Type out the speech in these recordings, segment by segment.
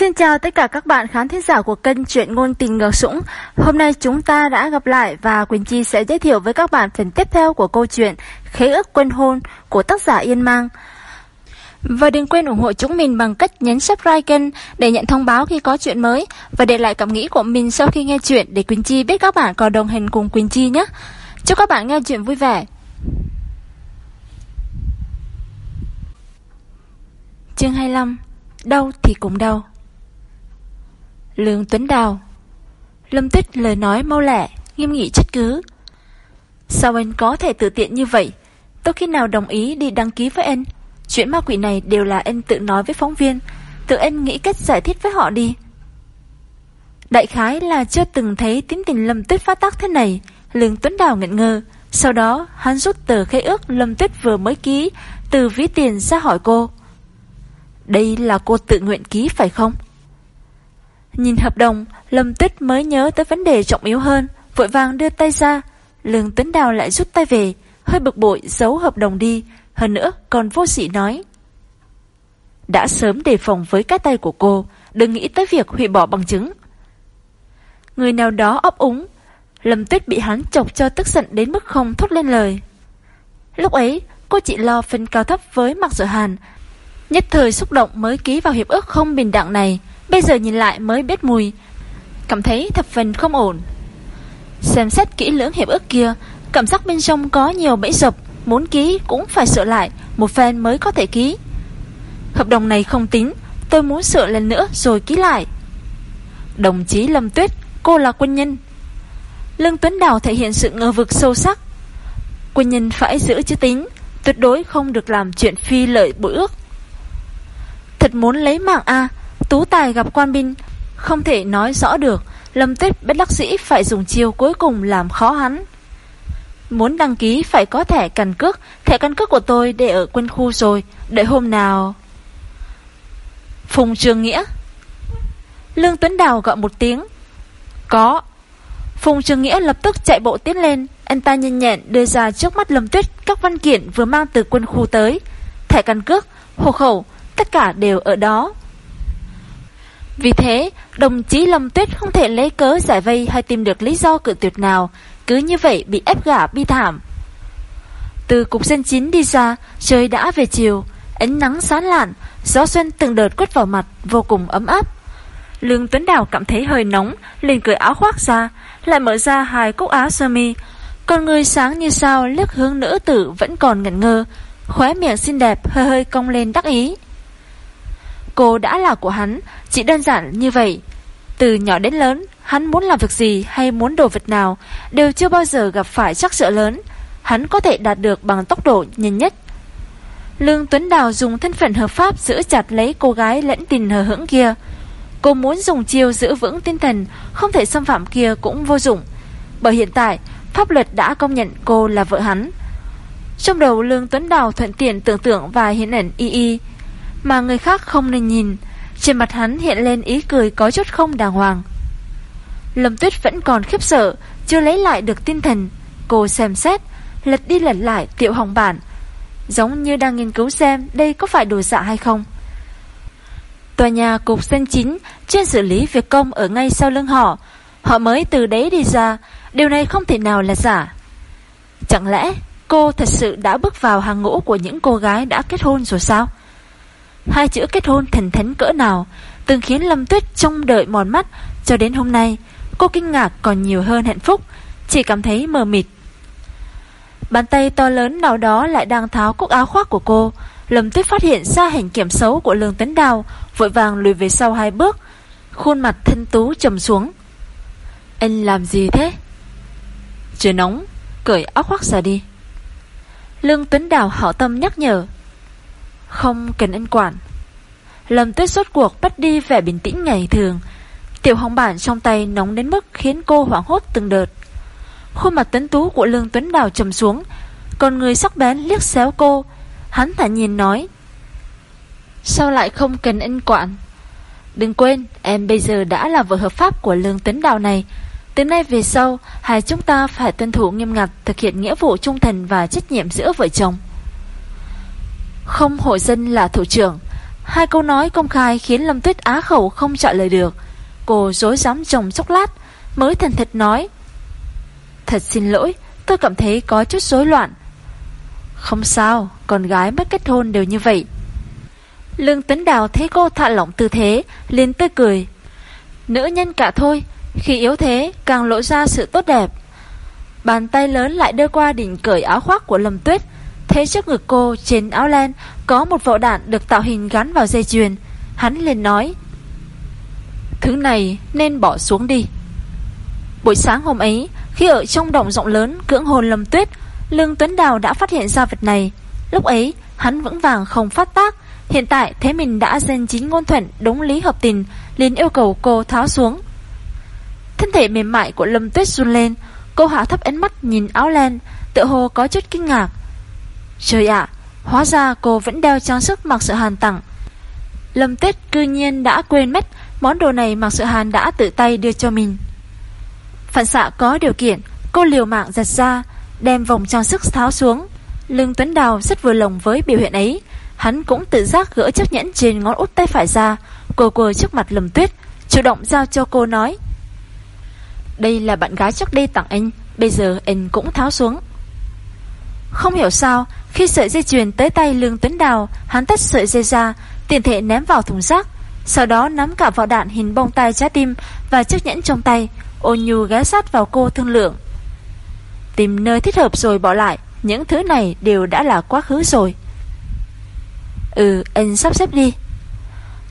Xin chào tất cả các bạn khán thính giả của kênh Chuyện Ngôn Tình Ngược Sũng. Hôm nay chúng ta đã gặp lại và Quỳnh Chi sẽ giới thiệu với các bạn phần tiếp theo của câu chuyện Khế ước quên hôn của tác giả Yên Mang. Và đừng quên ủng hộ chúng mình bằng cách nhấn subscribe kênh để nhận thông báo khi có chuyện mới và để lại cảm nghĩ của mình sau khi nghe chuyện để Quỳnh Chi biết các bạn còn đồng hành cùng Quỳnh Chi nhé. Chúc các bạn nghe chuyện vui vẻ. Chương 25 Đau thì cũng đau Lương Tuấn Đào. Lâm Tuyết lời nói mau lẹ, Nghiêm nghị chất cứ. Sao anh có thể tự tiện như vậy? Tôi khi nào đồng ý đi đăng ký với anh? Chuyện ma quỷ này đều là anh tự nói với phóng viên. Tự anh nghĩ cách giải thích với họ đi. Đại khái là chưa từng thấy tính tình Lâm Tuyết phát tác thế này. Lương Tuấn Đào ngẩn ngơ. Sau đó, hắn rút tờ khế ước Lâm Tuyết vừa mới ký Từ ví tiền ra hỏi cô. Đây là cô tự nguyện ký phải không? Nhìn hợp đồng, Lâm Tuyết mới nhớ tới vấn đề trọng yếu hơn, vội vàng đưa tay ra. Lương Tuấn Đào lại rút tay về, hơi bực bội giấu hợp đồng đi, hơn nữa còn vô sĩ nói. Đã sớm đề phòng với cái tay của cô, đừng nghĩ tới việc hủy bỏ bằng chứng. Người nào đó ấp úng, Lâm Tuyết bị hắn chọc cho tức giận đến mức không thốt lên lời. Lúc ấy, cô chỉ lo phân cao thấp với Mạc Sở Hàn, nhất thời xúc động mới ký vào hiệp ước không bình đẳng này, Bây giờ nhìn lại mới biết mùi. Cảm thấy thập phần không ổn. Xem xét kỹ lưỡng hiệp ước kia, Cảm giác bên trong có nhiều bẫy dập, Muốn ký cũng phải sửa lại, Một phen mới có thể ký. Hợp đồng này không tính, Tôi muốn sửa lần nữa rồi ký lại. Đồng chí Lâm Tuyết, Cô là quân nhân. Lương Tuấn Đào thể hiện sự ngờ vực sâu sắc. Quân nhân phải giữ chữ tính Tuyệt đối không được làm chuyện phi lợi bội ước. Thật muốn lấy mạng A Tú Tài gặp quan binh Không thể nói rõ được Lâm Tuyết bất đắc dĩ phải dùng chiêu cuối cùng làm khó hắn. Muốn đăng ký phải có thẻ căn cước Thẻ căn cước của tôi để ở quân khu rồi Đợi hôm nào? Phùng Trường Nghĩa. Lương Tuấn Đào gọi một tiếng. Có. Phùng Trường Nghĩa lập tức chạy bộ tiến lên Anh ta nhanh nhẹn đưa ra trước mắt Lâm Tuyết Các văn kiện vừa mang từ quân khu tới. Thẻ căn cước, hộ khẩu Tất cả đều ở đó vì thế, đồng chí Lâm Tuyết không thể lấy cớ giải vây hay tìm được lý do cự tuyệt nào, cứ như vậy bị ép gả bi thảm. Từ cục dân chính đi ra, trời đã về chiều, ánh nắng sáng lạn, gió xuân từng đợt quất vào mặt, vô cùng ấm áp. Lương Tuấn Đào cảm thấy hơi nóng, liền cởi áo khoác ra, lại mở ra hai cúc áo sơ mi. Con người sáng như sao liếc hướng nữ tử vẫn còn ngẩn ngơ, khóe miệng xinh đẹp hơi hơi cong lên đắc ý. Cô đã là của hắn, chỉ đơn giản như vậy. Từ nhỏ đến lớn, hắn muốn làm việc gì hay muốn đồ vật nào đều chưa bao giờ gặp phải chắc sợ lớn. Hắn có thể đạt được bằng tốc độ nhanh nhất. Lương Tuấn Đào dùng thân phận hợp pháp giữ chặt lấy cô gái lẫn tình hờ hững kia. Cô muốn dùng chiêu giữ vững tinh thần, không thể xâm phạm kia cũng vô dụng. Bởi hiện tại, pháp luật đã công nhận cô là vợ hắn. Trong đầu Lương Tuấn Đào thuận tiện tưởng tượng vài hiện ảnh y y, mà người khác không nên nhìn. Trên mặt hắn hiện lên ý cười có chút không đàng hoàng. Lâm Tuyết vẫn còn khiếp sợ, chưa lấy lại được tinh thần. Cô xem xét, lật đi lật lại tiểu hồng bản, giống như đang nghiên cứu xem đây có phải đồ dạ hay không. Tòa nhà cục dân chính chuyên xử lý việc công ở ngay sau lưng họ, họ mới từ đấy đi ra, điều này không thể nào là giả. Chẳng lẽ cô thật sự đã bước vào hàng ngũ của những cô gái đã kết hôn rồi sao? Hai chữ kết hôn thần thánh cỡ nào, Từng khiến Lâm Tuyết trông đợi mòn mắt. Cho đến hôm nay, Cô kinh ngạc còn nhiều hơn hạnh phúc, Chỉ cảm thấy mờ mịt. Bàn tay to lớn nào đó lại đang tháo cúc áo khoác của cô. Lâm Tuyết phát hiện ra hành kiểm xấu của Lương Tấn Đào, Vội vàng lùi về sau hai bước. Khuôn mặt thân tú trầm xuống. Anh làm gì thế? Trời nóng, Cởi áo khoác ra đi. Lương Tuấn Đào hảo tâm nhắc nhở. Không cần anh quản Lâm tuyết suốt cuộc bắt đi vẻ bình tĩnh ngày thường. Tiểu hồng bản trong tay nóng đến mức khiến cô hoảng hốt từng đợt. Khuôn mặt tuấn tú của Lương Tuấn Đào trầm xuống, Còn người sắc bén liếc xéo cô. Hắn thả nhìn nói, Sao lại không cần ân quản? Đừng quên, Em bây giờ đã là vợ hợp pháp của Lương Tuấn Đào này. Từ nay về sau, Hai chúng ta phải tuân thủ nghiêm ngặt, Thực hiện nghĩa vụ trung thành và trách nhiệm giữa vợ chồng. Không hội dân là thủ trưởng Hai câu nói công khai khiến Lâm Tuyết á khẩu không trả lời được. Cô dối dám chồng chốc lát, mới thành thật nói. Thật xin lỗi, tôi cảm thấy có chút rối loạn. Không sao, con gái mất kết hôn đều như vậy. Lương Tuấn Đào thấy cô thả lỏng tư thế, liền tươi cười. Nữ nhân cả thôi, khi yếu thế càng lộ ra sự tốt đẹp. Bàn tay lớn lại đưa qua đỉnh cởi áo khoác của Lâm Tuyết, thấy trước ngực cô trên áo len có một vỏ đạn được tạo hình gắn vào dây chuyền. Hắn lên nói, Thứ này nên bỏ xuống đi. Buổi sáng hôm ấy, khi ở trong động rộng lớn cưỡng hồn Lâm Tuyết, Lương Tuấn Đào đã phát hiện ra vật này. Lúc ấy, hắn vững vàng không phát tác. Hiện tại thế mình đã gen chính ngôn thuận đúng lý hợp tình, liền yêu cầu cô tháo xuống. Thân thể mềm mại của Lâm Tuyết run lên, cô hạ thấp ánh mắt nhìn áo len, tự hồ có chút kinh ngạc. Trời ạ, hóa ra cô vẫn đeo trang sức mặc sự hàn tặng. Lâm Tuyết cư nhiên đã quên mất món đồ này mặc sự hàn đã tự tay đưa cho mình. Phản xạ có điều kiện, cô liều mạng giật ra, đem vòng trang sức tháo xuống. Lương Tuấn Đào rất vừa lòng với biểu hiện ấy. Hắn cũng tự giác gỡ chiếc nhẫn trên ngón út tay phải ra, cô cô trước mặt Lâm Tuyết, chủ động giao cho cô nói. Đây là bạn gái trước đây tặng anh, bây giờ anh cũng tháo xuống. Không hiểu sao, khi sợi dây chuyền tới tay Lương Tuấn Đào, hắn tắt sợi dây ra, tiền thể ném vào thùng rác, sau đó nắm cả vỏ đạn hình bông tay trái tim và chiếc nhẫn trong tay, ôn nhu ghé sát vào cô thương lượng. Tìm nơi thích hợp rồi bỏ lại, những thứ này đều đã là quá khứ rồi. Ừ, anh sắp xếp đi.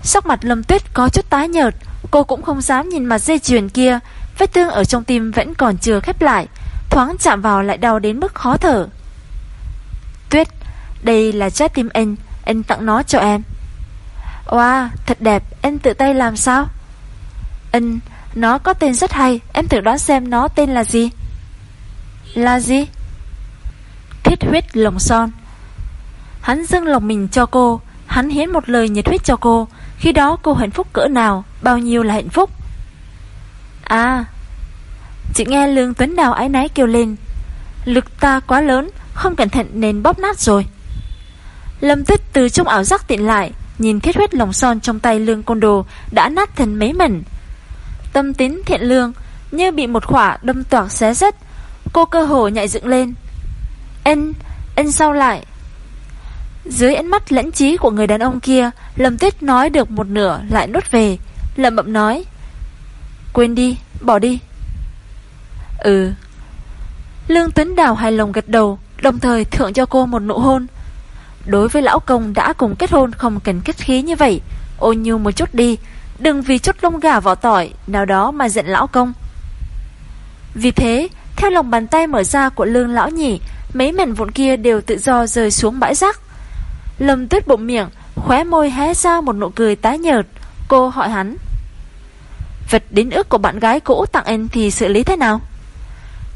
Sắc mặt Lâm Tuyết có chút tái nhợt, cô cũng không dám nhìn mặt dây chuyền kia, vết thương ở trong tim vẫn còn chưa khép lại, thoáng chạm vào lại đau đến mức khó thở. Đây là trái tim anh, anh tặng nó cho em. Wow, thật đẹp, anh tự tay làm sao? Anh, nó có tên rất hay, em thử đoán xem nó tên là gì? Là gì? Thiết huyết lồng son. Hắn dâng lòng mình cho cô, hắn hiến một lời nhiệt huyết cho cô, khi đó cô hạnh phúc cỡ nào, bao nhiêu là hạnh phúc. À, chị nghe Lương Tuấn Đào ái náy kêu lên, lực ta quá lớn, không cẩn thận nên bóp nát rồi. Lâm Tuyết từ trong ảo giác tiện lại, nhìn thiết huyết lồng son trong tay Lương Côn Đồ đã nát thành mấy mảnh. Tâm tín thiện lương, như bị một khỏa đâm toạc xé rách, cô cơ hồ nhảy dựng lên. Anh, anh sao lại? Dưới ánh mắt lãnh trí của người đàn ông kia, Lâm Tuyết nói được một nửa lại nuốt về, lẩm bẩm nói. Quên đi, bỏ đi. Ừ. Lương Tuấn Đào hài lòng gật đầu, đồng thời thưởng cho cô một nụ hôn. Đối với lão công đã cùng kết hôn không cần kết khí như vậy, ôn nhu một chút đi, đừng vì chút lông gà vỏ tỏi nào đó mà giận lão công. Vì thế, theo lòng bàn tay mở ra của lương lão nhỉ, mấy mảnh vụn kia đều tự do rơi xuống bãi rác. Lâm tuyết bụng miệng, khóe môi hé ra một nụ cười tái nhợt. Cô hỏi hắn. Vật đến ước của bạn gái cũ tặng anh thì xử lý thế nào?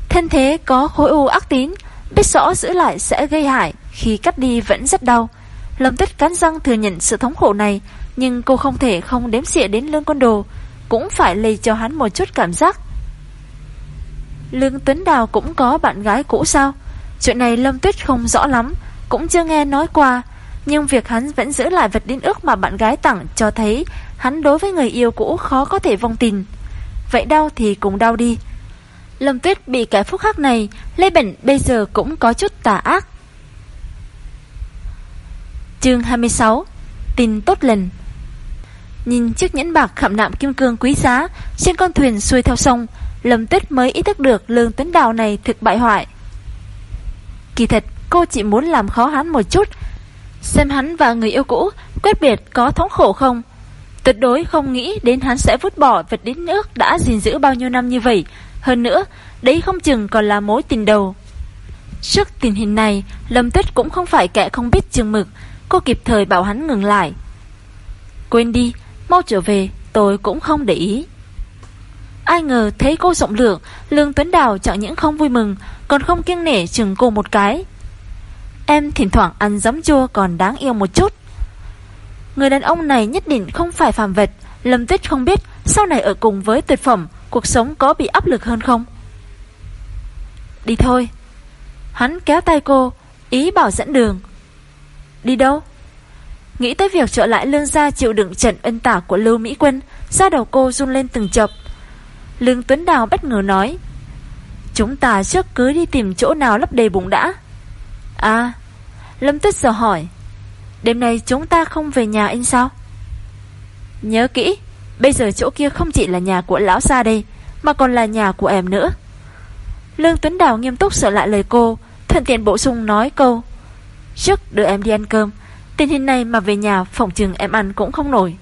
Thân thế có khối u ác tín, biết rõ giữ lại sẽ gây hại, khi cắt đi vẫn rất đau. Lâm tuyết cắn răng thừa nhận sự thống khổ này, nhưng cô không thể không đếm xịa đến lương con đồ, cũng phải lây cho hắn một chút cảm giác. Lương Tuấn Đào cũng có bạn gái cũ sao? Chuyện này Lâm Tuyết không rõ lắm, cũng chưa nghe nói qua, nhưng việc hắn vẫn giữ lại vật đính ước mà bạn gái tặng cho thấy hắn đối với người yêu cũ khó có thể vong tình. Vậy đau thì cùng đau đi. Lâm Tuyết bị cái phúc hắc này, Lê Bệnh bây giờ cũng có chút tà ác. Chương 26 Tin tốt lành Nhìn chiếc nhẫn bạc khảm nạm kim cương quý giá trên con thuyền xuôi theo sông, Lâm Tuyết mới ý thức được lương tuấn đào này thực bại hoại. Kỳ thật, cô chỉ muốn làm khó hắn một chút, xem hắn và người yêu cũ quyết biệt có thống khổ không. Tuyệt đối không nghĩ đến hắn sẽ vứt bỏ vật đến nước đã gìn giữ bao nhiêu năm như vậy. Hơn nữa, đấy không chừng còn là mối tình đầu. Trước tình hình này, Lâm Tuyết cũng không phải kẻ không biết chừng mực, cô kịp thời bảo hắn ngừng lại. Quên đi, mau trở về, tôi cũng không để ý. Ai ngờ thấy cô rộng lượng, Lương Tuấn Đào chẳng những không vui mừng, còn không kiêng nể chừng cô một cái. Em thỉnh thoảng ăn giấm chua còn đáng yêu một chút. Người đàn ông này nhất định không phải phàm vật, Lâm Tuyết không biết sau này ở cùng với tuyệt phẩm, cuộc sống có bị áp lực hơn không. Đi thôi. Hắn kéo tay cô, ý bảo dẫn đường. Đi đâu? Nghĩ tới việc trở lại lương gia chịu đựng trận ân tả của Lưu Mỹ Quân, da đầu cô run lên từng chập. Lương Tuấn Đào bất ngờ nói, Chúng ta trước cứ đi tìm chỗ nào lấp đầy bụng đã. À, Lâm Tuyết giờ hỏi, Đêm nay chúng ta không về nhà anh sao? Nhớ kỹ, bây giờ chỗ kia không chỉ là nhà của lão gia đây, mà còn là nhà của em nữa. Lương Tuấn Đào nghiêm túc sửa lại lời cô, thuận tiện bổ sung nói câu. Trước đưa em đi ăn cơm, tình hình này mà về nhà phòng trường em ăn cũng không nổi.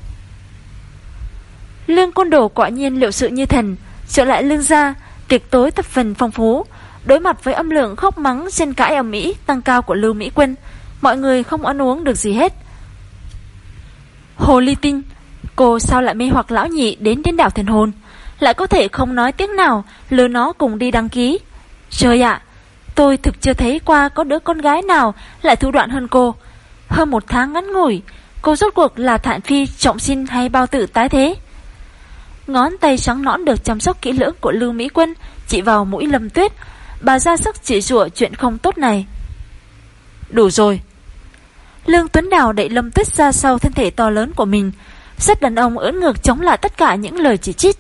Lương côn đồ quả nhiên liệu sự như thần, trở lại lương ra, tiệc tối thập phần phong phú. Đối mặt với âm lượng khóc mắng trên cãi ở Mỹ tăng cao của Lưu Mỹ Quân, mọi người không ăn uống được gì hết. Hồ Ly Tinh, cô sao lại mê hoặc lão nhị đến đến đảo thần hồn, lại có thể không nói tiếng nào, lừa nó cùng đi đăng ký. Trời ạ, tôi thực chưa thấy qua có đứa con gái nào lại thủ đoạn hơn cô. Hơn một tháng ngắn ngủi, cô rốt cuộc là thản phi trọng sinh hay bao tử tái thế? Ngón tay trắng nõn được chăm sóc kỹ lưỡng của Lưu Mỹ Quân chỉ vào mũi lâm tuyết, bà ra sức chỉ rủa chuyện không tốt này. Đủ rồi. Lương Tuấn Đào đẩy lâm tuyết ra sau thân thể to lớn của mình, rất đàn ông ưỡn ngược chống lại tất cả những lời chỉ trích.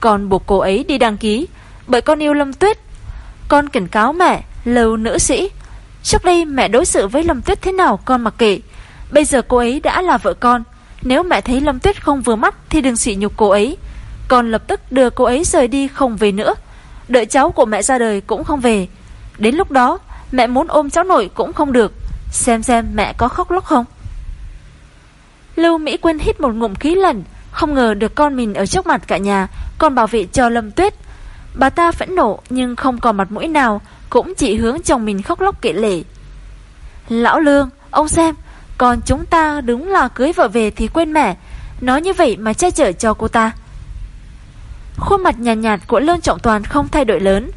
Còn buộc cô ấy đi đăng ký, bởi con yêu lâm tuyết. Con cảnh cáo mẹ, Lưu nữ sĩ. Trước đây mẹ đối xử với lâm tuyết thế nào con mặc kệ. Bây giờ cô ấy đã là vợ con, nếu mẹ thấy Lâm Tuyết không vừa mắt thì đừng sỉ nhục cô ấy. Còn lập tức đưa cô ấy rời đi không về nữa. Đợi cháu của mẹ ra đời cũng không về. Đến lúc đó, mẹ muốn ôm cháu nội cũng không được. Xem xem mẹ có khóc lóc không. Lưu Mỹ Quyên hít một ngụm khí lần, không ngờ được con mình ở trước mặt cả nhà, còn bảo vệ cho Lâm Tuyết. Bà ta phẫn nộ nhưng không còn mặt mũi nào, cũng chỉ hướng chồng mình khóc lóc kệ lể. Lão Lương, ông xem, còn chúng ta đúng là cưới vợ về thì quên mẹ Nói như vậy mà che chở cho cô ta. Khuôn mặt nhàn nhạt, nhạt của Lương Trọng Toàn không thay đổi lớn.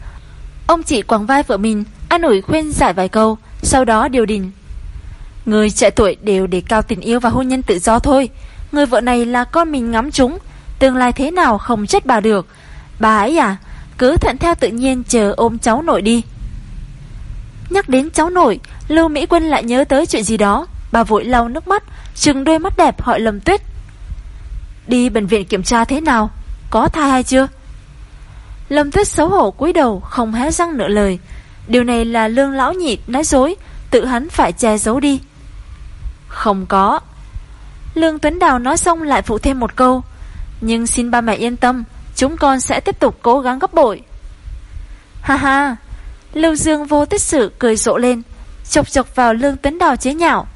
Ông chỉ quàng vai vợ mình An ủi khuyên giải vài câu Sau đó điều đình. Người trẻ tuổi đều để cao tình yêu và hôn nhân tự do thôi. Người vợ này là con mình ngắm chúng Tương lai thế nào không chết bà được. Bà ấy à cứ thuận theo tự nhiên chờ ôm cháu nội đi. Nhắc đến cháu nội, Lưu Mỹ Quân lại nhớ tới chuyện gì đó. Bà vội lau nước mắt, Trừng đôi mắt đẹp hỏi Lâm Tuyết. Đi bệnh viện kiểm tra thế nào? Có thai hay chưa? Lâm Tuyết xấu hổ cúi đầu, Không hé răng nửa lời. Điều này là lương lão nhị nói dối, Tự hắn phải che giấu đi. Không có. Lương Tuấn Đào nói xong lại phụ thêm một câu. Nhưng xin ba mẹ yên tâm Chúng con sẽ tiếp tục cố gắng gấp bội. Ha ha Lưu Dương vô tích sự cười rộ lên Chọc chọc vào Lương Tuấn Đào chế nhạo.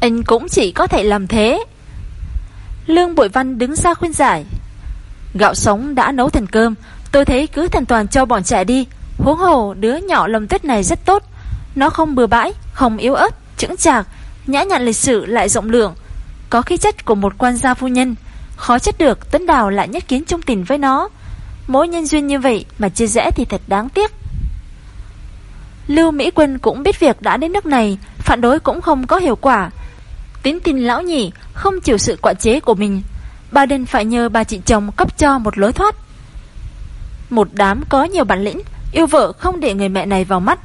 Anh cũng chỉ có thể làm thế. Lương Bội Văn đứng ra khuyên giải. Gạo sống đã nấu thành cơm Tôi thấy cứ thành toàn cho bọn trẻ đi. Huống hồ đứa nhỏ lầm tuyết này rất tốt. Nó không bừa bãi Không yếu ớt, chững chạc Nhã nhặn lịch sử lại rộng lượng. Có khí chất của một quan gia phu nhân Khó chất được, Tuấn Đào lại nhất kiến trung tình với nó. Mỗi nhân duyên như vậy Mà chia rẽ thì thật đáng tiếc. Lưu Mỹ Quân cũng biết việc đã đến nước này, Phản đối cũng không có hiệu quả. Tín tin lão nhỉ Không chịu sự quản chế của mình. Bà đình phải nhờ bà chị chồng cấp cho một lối thoát. Một đám có nhiều bản lĩnh, Yêu vợ không để người mẹ này vào mắt.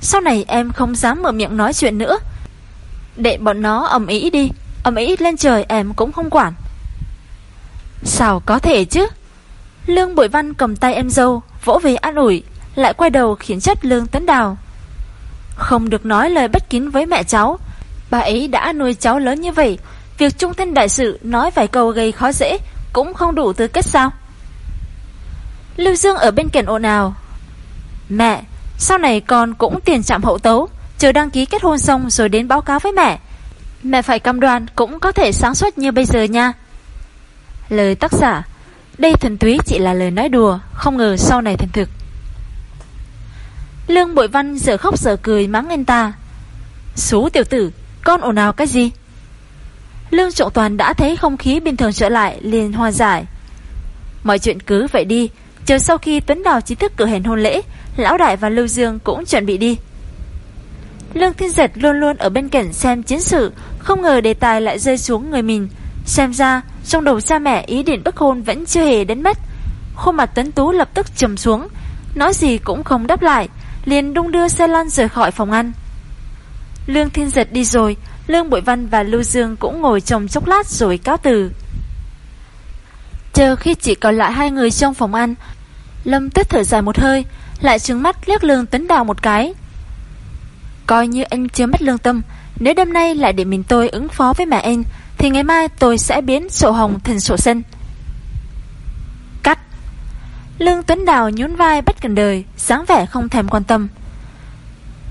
Sau này em không dám mở miệng nói chuyện nữa. Để bọn nó ầm ý đi, ầm ý lên trời em cũng không quản. Sao có thể chứ? Lương Bội Văn cầm tay em dâu, Vỗ về an ủi, Lại quay đầu khiến chất Lương Tấn Đào. Không được nói lời bất kín với mẹ cháu, Bà ấy đã nuôi cháu lớn như vậy, Việc trung thân đại sự nói vài câu gây khó dễ Cũng không đủ tư cách sao? Lưu Dương ở bên cạnh ồn ào. Mẹ, Sau này con cũng tiền chạm hậu tấu, Chờ đăng ký kết hôn xong rồi đến báo cáo với mẹ. Mẹ phải cam đoan Cũng có thể sáng suốt như bây giờ nha. Lời tác giả. Đây thuần túy chỉ là lời nói đùa, Không ngờ sau này thành thực. Lương Bội Văn giờ khóc giờ cười mắng anh ta. Số tiểu tử, con ồn ào cái gì? Lương Trọng Toàn đã thấy không khí bình thường trở lại, liền hòa giải. Mọi chuyện cứ vậy đi, Chờ sau khi Tuấn Đào chính thức cử hành hôn lễ, Lão Đại và Lưu Dương cũng chuẩn bị đi. Lương Thiên Giật luôn luôn ở bên cạnh xem chiến sự, Không ngờ đề tài lại rơi xuống người mình. Xem ra trong đầu cha mẹ ý định bức hôn vẫn chưa hề đến mất Khuôn mặt Tuấn Tú lập tức trầm xuống Nói gì cũng không đáp lại Liền đung đưa xe lăn rời khỏi phòng ăn Lương Thiên Giật đi rồi Lương Bội Văn và Lưu Dương cũng ngồi trong chốc lát rồi cáo từ. Chờ khi chỉ còn lại hai người trong phòng ăn, Lâm tức thở dài một hơi, lại trứng mắt liếc Lương Tuấn Đào một cái. Coi như anh chưa mất lương tâm, nếu đêm nay lại để mình tôi ứng phó với mẹ anh, thì ngày mai tôi sẽ biến sổ hồng thành sổ xanh. Cắt. Lương Tuấn Đào nhún vai bất cần đời, sáng vẻ không thèm quan tâm.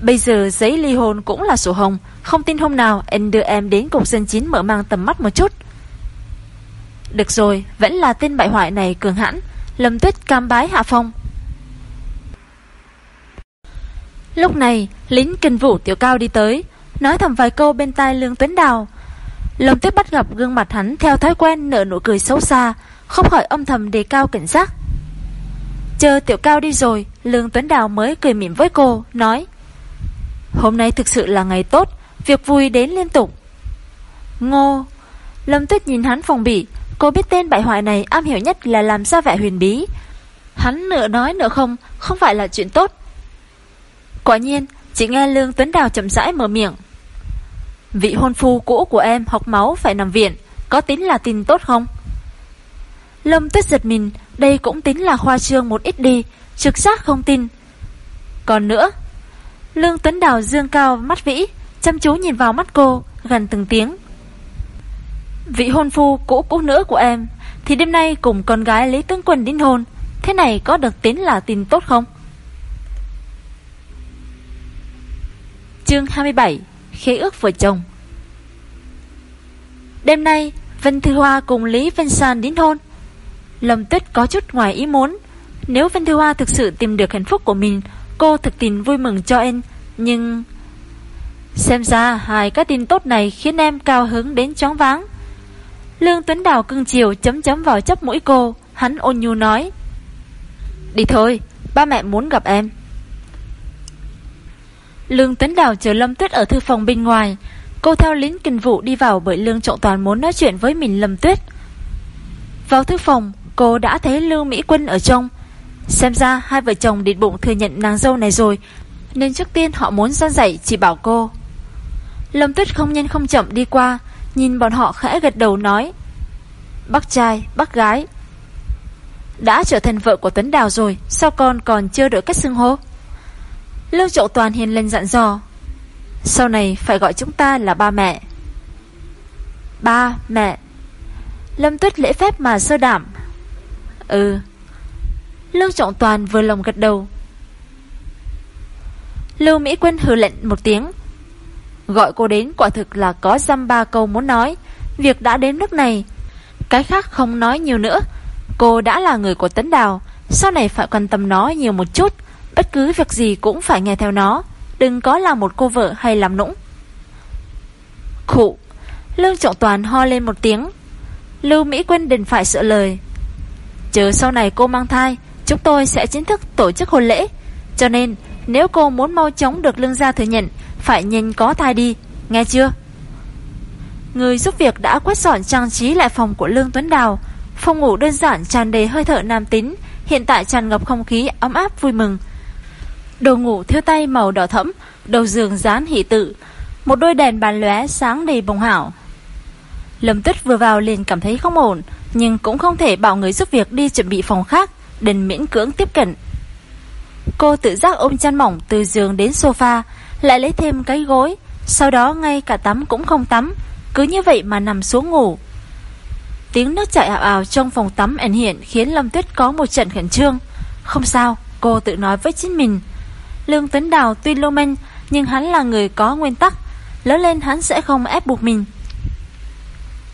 Bây giờ giấy ly hôn cũng là sổ hồng, không tin hôm nào anh đưa em đến cục dân chín mở mang tầm mắt một chút. Được rồi, vẫn là tên bại hoại này cường hãn, Lâm Tuyết cam bái hạ phong. Lúc này, lính kinh vũ tiểu cao đi tới, nói thầm vài câu bên tai Lương Tuấn Đào. Lâm Tuyết bắt gặp gương mặt hắn theo thói quen nở nụ cười xấu xa, không khỏi âm thầm đề cao cảnh giác. Chờ tiểu cao đi rồi, Lương Tuấn Đào mới cười mỉm với cô, nói Hôm nay thực sự là ngày tốt, việc vui đến liên tục. Ngô Lâm Tuyết nhìn hắn phòng bỉ, cô biết tên bại hoại này am hiểu nhất là làm ra vẻ huyền bí. Hắn nửa nói nửa không, không phải là chuyện tốt. Quả nhiên, chỉ nghe Lương Tuấn Đào chậm rãi mở miệng. Vị hôn phu cũ của em học máu phải nằm viện, có tính là tin tốt không? Lâm Tuyết giật mình, đây cũng tính là khoa trương một ít đi, trực giác không tin. Còn nữa, Lương Tuấn Đào dương cao mắt vĩ, chăm chú nhìn vào mắt cô, gần từng tiếng. Vị hôn phu cũ cũ nữa của em, thì đêm nay cùng con gái Lý Tướng Quân đính hôn, thế này có được tính là tin tốt không? Chương 27 Khế ước vợ chồng. Đêm nay, Vân Thư Hoa cùng Lý Vân San đính hôn. Lâm Tuyết có chút ngoài ý muốn. Nếu Vân Thư Hoa thực sự tìm được hạnh phúc của mình, Cô thực tình vui mừng cho em. Nhưng Xem ra hai cái tin tốt này Khiến em cao hứng đến chóng váng. Lương Tuấn Đào cưng chiều chấm chấm vào chấp mũi cô. Hắn ôn nhu nói, Đi thôi, Ba mẹ muốn gặp em. Lương Tuấn Đào chờ Lâm Tuyết ở thư phòng bên ngoài. Cô theo lính kinh vụ đi vào bởi Lương Trọng Toàn muốn nói chuyện với mình Lâm Tuyết. Vào thư phòng, cô đã thấy Lương Mỹ Quân ở trong. Xem ra hai vợ chồng địt bụng thừa nhận nàng dâu này rồi, nên trước tiên họ muốn ra dạy chỉ bảo cô. Lâm Tuyết không nhanh không chậm đi qua, nhìn bọn họ khẽ gật đầu nói. Bác trai, bác gái. Đã trở thành vợ của Tuấn Đào rồi, sao con còn chưa đổi cách xưng hô? Lưu Trọng Toàn hiền lên dặn dò. Sau này phải gọi chúng ta là ba mẹ. Ba, mẹ. Lâm Tuyết lễ phép mà sơ đảm. Ừ. Lưu Trọng Toàn vừa lòng gật đầu. Lưu Mỹ Quân hừ lệnh một tiếng. Gọi cô đến quả thực là có dăm ba câu muốn nói. Việc đã đến nước này Cái khác không nói nhiều nữa. Cô đã là người của Tấn Đào Sau này phải quan tâm nó nhiều một chút. Bất cứ việc gì cũng phải nghe theo nó, Đừng có là một cô vợ hay làm nũng. Khụ Lương Trọng Toàn ho lên một tiếng. Lưu Mỹ Quân đừng phải sợ lời. Chờ sau này cô mang thai, Chúng tôi sẽ chính thức tổ chức hôn lễ. Cho nên, nếu cô muốn mau chóng được lương gia thừa nhận, Phải nhanh có thai đi, Nghe chưa? Người giúp việc đã quét dọn trang trí lại phòng của Lương Tuấn Đào. Phòng ngủ đơn giản tràn đầy hơi thở nam tính. Hiện tại tràn ngập không khí ấm áp vui mừng. Đồ ngủ thiếu tay màu đỏ thẫm, đầu giường dán hỷ tự, một đôi đèn bàn lóe sáng đầy bồng hảo. Lâm Tuyết vừa vào liền cảm thấy không ổn, nhưng cũng không thể bảo người giúp việc đi chuẩn bị phòng khác, đành miễn cưỡng tiếp cận. Cô tự giác ôm chăn mỏng từ giường đến sofa, lại lấy thêm cái gối, sau đó ngay cả tắm cũng không tắm, cứ như vậy mà nằm xuống ngủ. Tiếng nước chảy ào ào trong phòng tắm ẩn hiện khiến Lâm Tuyết có một trận khẩn trương. Không sao, cô tự nói với chính mình, Lương Tuấn Đào tuy lưu manh Nhưng hắn là người có nguyên tắc. Lớn lên hắn sẽ không ép buộc mình.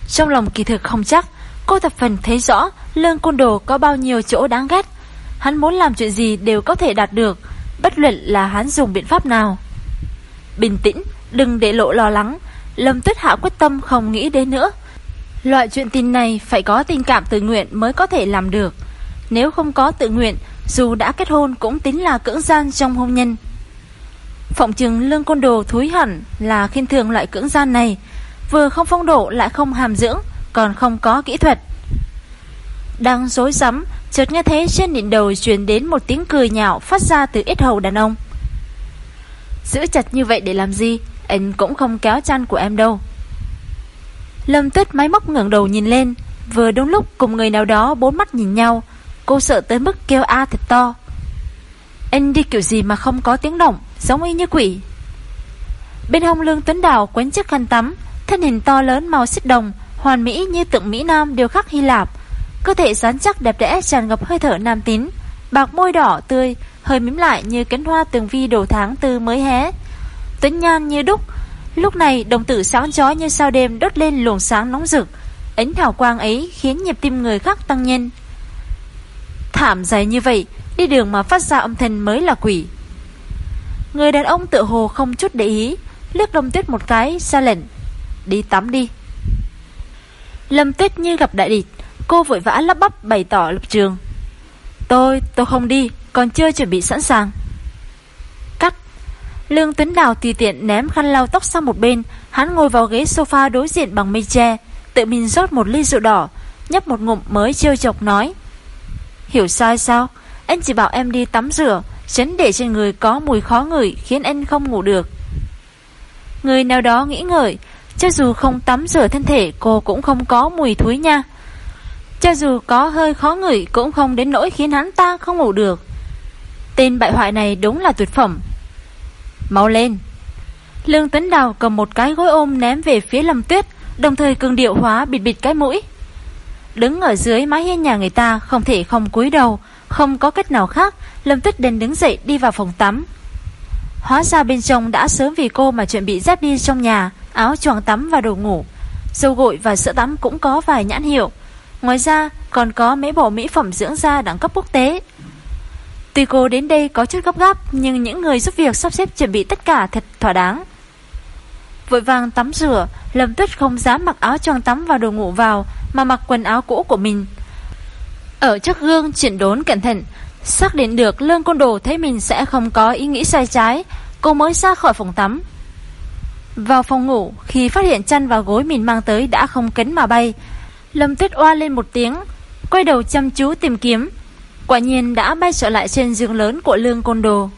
Trong lòng kỳ thực không chắc, Cô thập phần thấy rõ Lương Côn Đồ có bao nhiêu chỗ đáng ghét. Hắn muốn làm chuyện gì đều có thể đạt được, Bất luận là hắn dùng biện pháp nào. Bình tĩnh, Đừng để lộ lo lắng. Lâm Tuyết Hạ quyết tâm không nghĩ đến nữa. Loại chuyện tình này phải có tình cảm tự nguyện mới có thể làm được. Nếu không có tự nguyện dù đã kết hôn cũng tính là cưỡng gian trong hôn nhân. Phỏng chừng lương côn đồ thúi hẳn là khiên thường loại cưỡng gian này, vừa không phong độ lại không hàm dưỡng, còn không có kỹ thuật. Đang dối rắm chợt nghe thấy trên đỉnh đầu truyền đến một tiếng cười nhạo phát ra từ ít hầu đàn ông. Giữ chặt như vậy để làm gì? Anh cũng không kéo chăn của em đâu Lâm tuyết máy móc ngẩng đầu nhìn lên Vừa đúng lúc cùng người nào đó bốn mắt nhìn nhau Cô sợ tới mức kêu a thật to. Anh đi kiểu gì mà không có tiếng động, Giống y như quỷ. Bên hông lương tuấn đào quấn chiếc khăn tắm, Thân hình to lớn màu xích đồng, Hoàn mỹ như tượng Mỹ Nam điều khắc Hy Lạp. Cơ thể rắn chắc đẹp đẽ tràn ngập hơi thở nam tín, Bạc môi đỏ tươi, Hơi mím lại như cánh hoa tường vi đầu tháng tư mới hé. Tuấn nhan như đúc, Lúc này đồng tử sáng chói như sao đêm đốt lên luồng sáng nóng rực. Ánh hào quang ấy khiến nhịp tim người khác tăng nhanh. Thảm dày như vậy Đi đường mà phát ra âm thanh mới là quỷ. Người đàn ông tự hồ không chút để ý liếc Lâm Tuyết một cái ra lệnh Đi tắm đi. Lâm Tuyết như gặp đại địch Cô vội vã lắp bắp bày tỏ lập trường. Tôi, tôi không đi Còn chưa chuẩn bị sẵn sàng. Cắt. Lương Tuấn Đào tùy tiện ném khăn lau tóc sang một bên Hắn ngồi vào ghế sofa đối diện bằng mây tre Tự mình rót một ly rượu đỏ Nhấp một ngụm mới trêu chọc nói Hiểu sai sao? Anh chỉ bảo em đi tắm rửa Tránh để trên người có mùi khó ngửi Khiến anh không ngủ được. Người nào đó nghĩ ngợi, Cho dù không tắm rửa thân thể, Cô cũng không có mùi thúi nha. Cho dù có hơi khó ngửi Cũng không đến nỗi khiến hắn ta không ngủ được. Tên bại hoại này đúng là tuyệt phẩm. Mau lên. Lương Tuấn Đào cầm một cái gối ôm ném về phía Lâm Tuyết, Đồng thời cường điệu hóa bịt bịt cái mũi. Đứng ở dưới mái hiên nhà người ta Không thể không cúi đầu, Không có cách nào khác, Lâm Tuyết đền đứng dậy đi vào phòng tắm. Hóa ra bên trong đã sớm vì cô mà chuẩn bị dép đi trong nhà, Áo choàng tắm và đồ ngủ. Dầu gội và sữa tắm cũng có vài nhãn hiệu. Ngoài ra, còn có mấy bộ mỹ phẩm dưỡng da đẳng cấp quốc tế. Tuy cô đến đây có chút gấp gáp, Nhưng những người giúp việc sắp xếp chuẩn bị tất cả thật thỏa đáng. Vội vàng tắm rửa, Lâm Tuyết không dám mặc áo choàng tắm và đồ ngủ vào, Mà mặc quần áo cũ của mình. Ở trước gương chuyển đốn cẩn thận, Xác định được Lương Côn Đồ thấy mình sẽ không có ý nghĩ sai trái, Cô mới ra khỏi phòng tắm. Vào phòng ngủ, Khi phát hiện chăn và gối mình mang tới Đã không cấn mà bay, Lâm Tuyết oa lên một tiếng, Quay đầu chăm chú tìm kiếm, Quả nhiên đã bay trở lại trên giường lớn của Lương Côn Đồ.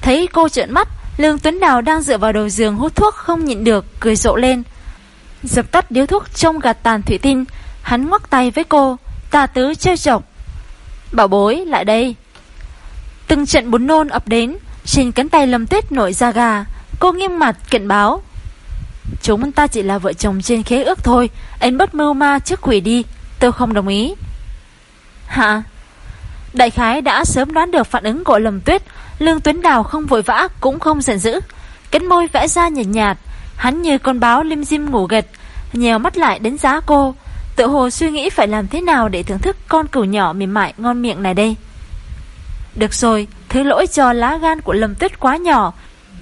Thấy cô trợn mắt Lương Tuấn Đào đang dựa vào đầu giường hút thuốc không nhịn được, Cười rộ lên. Dập tắt điếu thuốc trong gạt tàn thủy tinh, Hắn ngoắc tay với cô, Tà tứ trêu chọc. Bảo bối, lại đây. Từng trận bún nôn ập đến, Trên cánh tay Lâm Tuyết nổi da gà, Cô nghiêm mặt kiện báo. Chúng ta chỉ là vợ chồng trên khế ước thôi, Anh bất mưu ma trước quỷ đi, Tôi không đồng ý. Hả? Đại khái đã sớm đoán được phản ứng của Lâm Tuyết Lương Tuấn Đào không vội vã Cũng không giận dữ Cánh môi vẽ ra nhạt nhạt Hắn như con báo lim dim ngủ gật Nhèo mắt lại đến giá cô Tự hồ suy nghĩ phải làm thế nào để thưởng thức con cừu nhỏ mềm mại ngon miệng này đây. Được rồi, thứ lỗi cho lá gan của Lâm Tuyết quá nhỏ.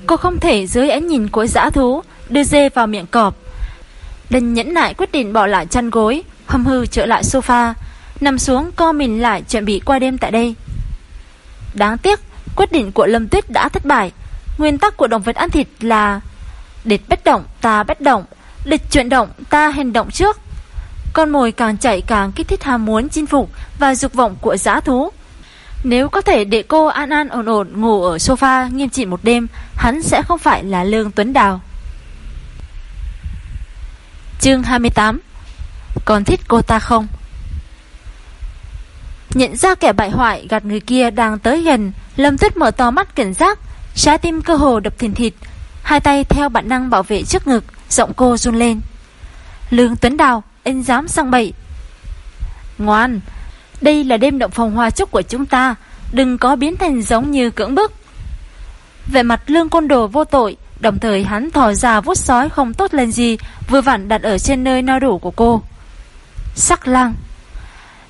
Cô không thể dưới ánh nhìn của dã thú đưa dê vào miệng cọp. Đành nhẫn nại quyết định bỏ lại chăn gối, hâm hư trở lại sofa, nằm xuống co mình lại chuẩn bị qua đêm tại đây. Đáng tiếc, quyết định của Lâm Tuyết đã thất bại. Nguyên tắc của động vật ăn thịt là địch bất động, ta bất động, địch chuyển động, ta hành động trước. Con mồi càng chạy càng kích thích ham muốn chinh phục và dục vọng của giã thú. Nếu có thể để cô an an ổn ổn ngủ ở sofa nghiêm trị một đêm, hắn sẽ không phải là Lương Tuấn Đào. Chương 28 Còn thích cô ta không? Nhận ra kẻ bại hoại gạt người kia đang tới gần, Lâm Tuyết mở to mắt cảnh giác, trái tim cơ hồ đập thình thịt, hai tay theo bản năng bảo vệ trước ngực, giọng cô run lên. Lương Tuấn Đào, anh dám sang bậy. Ngoan, đây là đêm động phòng hoa chúc của chúng ta, đừng có biến thành giống như cưỡng bức. Về mặt lương côn đồ vô tội, đồng thời hắn thò ra vút sói không tốt lên gì, vừa vặn đặt ở trên nơi no đủ của cô. Sắc lang.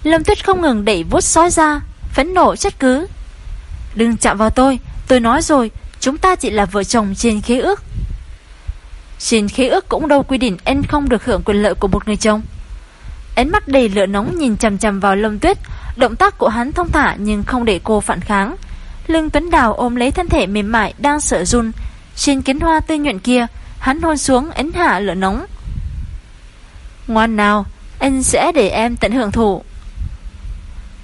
Lâm Tuyết không ngừng đẩy vút sói ra, phẫn nộ chất cứ. Đừng chạm vào tôi, tôi nói rồi, chúng ta chỉ là vợ chồng trên khế ước. Trên khế ước cũng đâu quy định anh không được hưởng quyền lợi của một người chồng. Ánh mắt đầy lửa nóng nhìn chầm chầm vào Lâm Tuyết, động tác của hắn thông thả nhưng không để cô phản kháng. Lương Tuấn Đào ôm lấy thân thể mềm mại đang sợ run, trên kiến hoa tươi nhuận kia, hắn hôn xuống ánh hạ lửa nóng. Ngoan nào, anh sẽ để em tận hưởng thụ.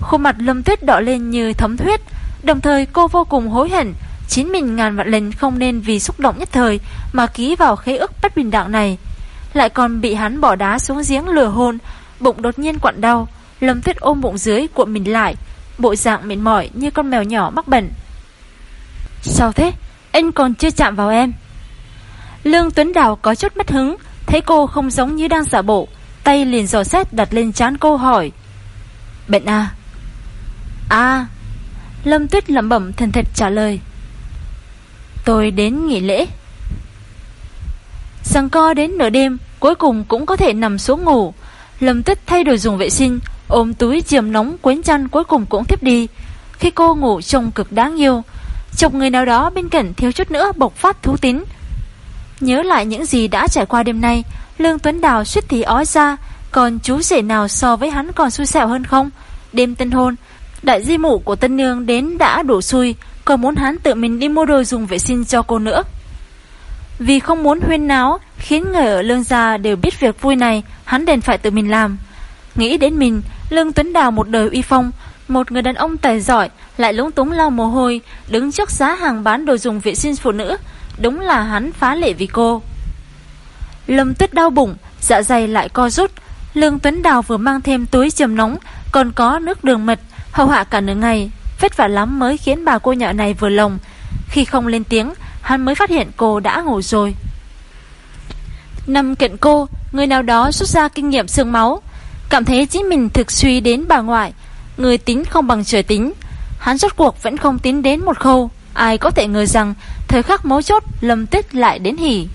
Khuôn mặt Lâm Tuyết đỏ lên như thấm huyết, đồng thời cô vô cùng hối hận, Chính mình ngàn vạn lần không nên vì xúc động nhất thời Mà ký vào khế ước bất bình đẳng này. Lại còn bị hắn bỏ đá xuống giếng lừa hôn Bụng đột nhiên quặn đau. Lâm tuyết ôm bụng dưới cuộn mình lại Bộ dạng mệt mỏi như con mèo nhỏ mắc bệnh. Sao thế? Anh còn chưa chạm vào em. Lương Tuấn Đào có chút mất hứng Thấy cô không giống như đang giả bộ Tay liền dò xét đặt lên chán cô hỏi. Bệnh à? À Lâm Tuyết lẩm bẩm thần thật trả lời. Tôi đến nghỉ lễ. Sang co đến nửa đêm, Cuối cùng cũng có thể nằm xuống ngủ. Lâm Tuyết thay đổi dùng vệ sinh, Ôm túi chiềm nóng quấn chăn cuối cùng cũng tiếp đi. Khi cô ngủ trông cực đáng yêu, Chọc người nào đó bên cạnh thiếu chút nữa bộc phát thú tính Nhớ lại những gì đã trải qua đêm nay, Lương Tuấn Đào suýt thì ói ra, Còn chú rể nào so với hắn còn xui xẻo hơn không? Đêm tân hôn Đại di mụ của tân nương đến đã đổ xui Còn muốn hắn tự mình đi mua đồ dùng vệ sinh cho cô nữa. Vì không muốn huyên náo, Khiến người ở lương gia đều biết việc vui này, Hắn đền phải tự mình làm. Nghĩ đến mình, Lương Tuấn Đào một đời uy phong, Một người đàn ông tài giỏi, Lại lúng túng lau mồ hôi, Đứng trước giá hàng bán đồ dùng vệ sinh phụ nữ, Đúng là hắn phá lệ vì cô. Lâm tuyết đau bụng Dạ dày lại co rút, Lương Tuấn Đào vừa mang thêm túi chầm nóng, Còn có nước đường mật Hầu hạ cả nửa ngày, Vất vả lắm mới khiến bà cô nhỏ này vừa lòng. Khi không lên tiếng, Hắn mới phát hiện cô đã ngủ rồi. Nằm cạnh cô, Người nào đó rút ra kinh nghiệm xương máu. Cảm thấy chính mình thực suy đến bà ngoại, Người tính không bằng trời tính. Hắn rốt cuộc vẫn không tính đến một khâu. Ai có thể ngờ rằng, Thời khắc mấu chốt Lâm Tuyết lại đến hỉ.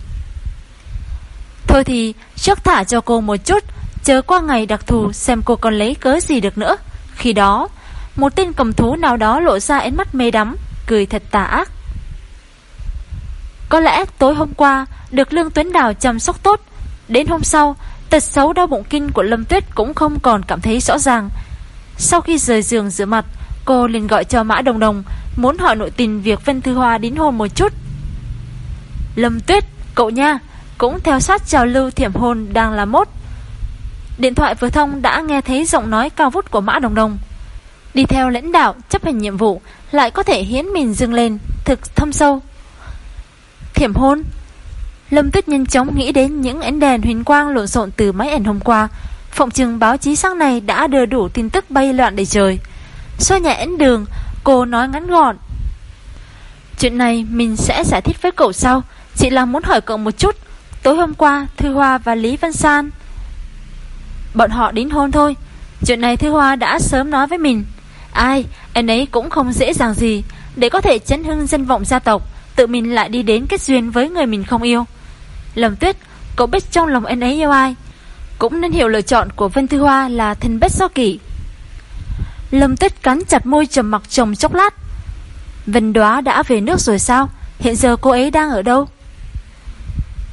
Thôi thì, trước thả cho cô một chút, Chờ qua ngày đặc thù Xem cô còn lấy cớ gì được nữa. Khi đó một tên cầm thú nào đó lộ ra ánh mắt mê đắm, Cười thật tà ác. Có lẽ tối hôm qua, Được Lương Tuấn Đào chăm sóc tốt, Đến hôm sau, Tật xấu đau bụng kinh của Lâm Tuyết Cũng không còn cảm thấy rõ ràng. Sau khi rời giường rửa mặt, Cô liền gọi cho Mã Đồng Đồng, Muốn hỏi nội tình việc Vân Thư Hoa đính hôn một chút. Lâm Tuyết, Cậu nha, Cũng theo sát trào lưu thiểm hôn đang là mốt. Điện thoại vừa thông đã nghe thấy giọng nói cao vút của Mã Đồng Đồng. Đi theo lãnh đạo, chấp hành nhiệm vụ, Lại có thể hiến mình dâng lên, Thực thâm sâu. Thiểm hôn. Lâm Tuyết nhanh chóng nghĩ đến những ánh đèn huyền quang lộn xộn từ máy ảnh hôm qua. Phộng trừng báo chí sáng nay đã đưa đủ tin tức bay loạn đầy trời. Xoa nhẹ ánh đường, Cô nói ngắn gọn. Chuyện này mình sẽ giải thích với cậu sau. Chỉ là muốn hỏi cậu một chút. Tối hôm qua, Thư Hoa và Lý Văn San, Bọn họ đính hôn thôi. Chuyện này Thư Hoa đã sớm nói với mình. Ai, Anh ấy cũng không dễ dàng gì. Để có thể chấn hưng dân vọng gia tộc, Tự mình lại đi đến kết duyên với người mình không yêu. Lâm Tuyết, Cậu biết trong lòng anh ấy yêu ai? Cũng nên hiểu lựa chọn của Vân Thư Hoa là thân bết do kỷ. Lâm Tuyết cắn chặt môi trầm mặc chồng chốc lát. Vân Đoá đã về nước rồi sao? Hiện giờ cô ấy đang ở đâu?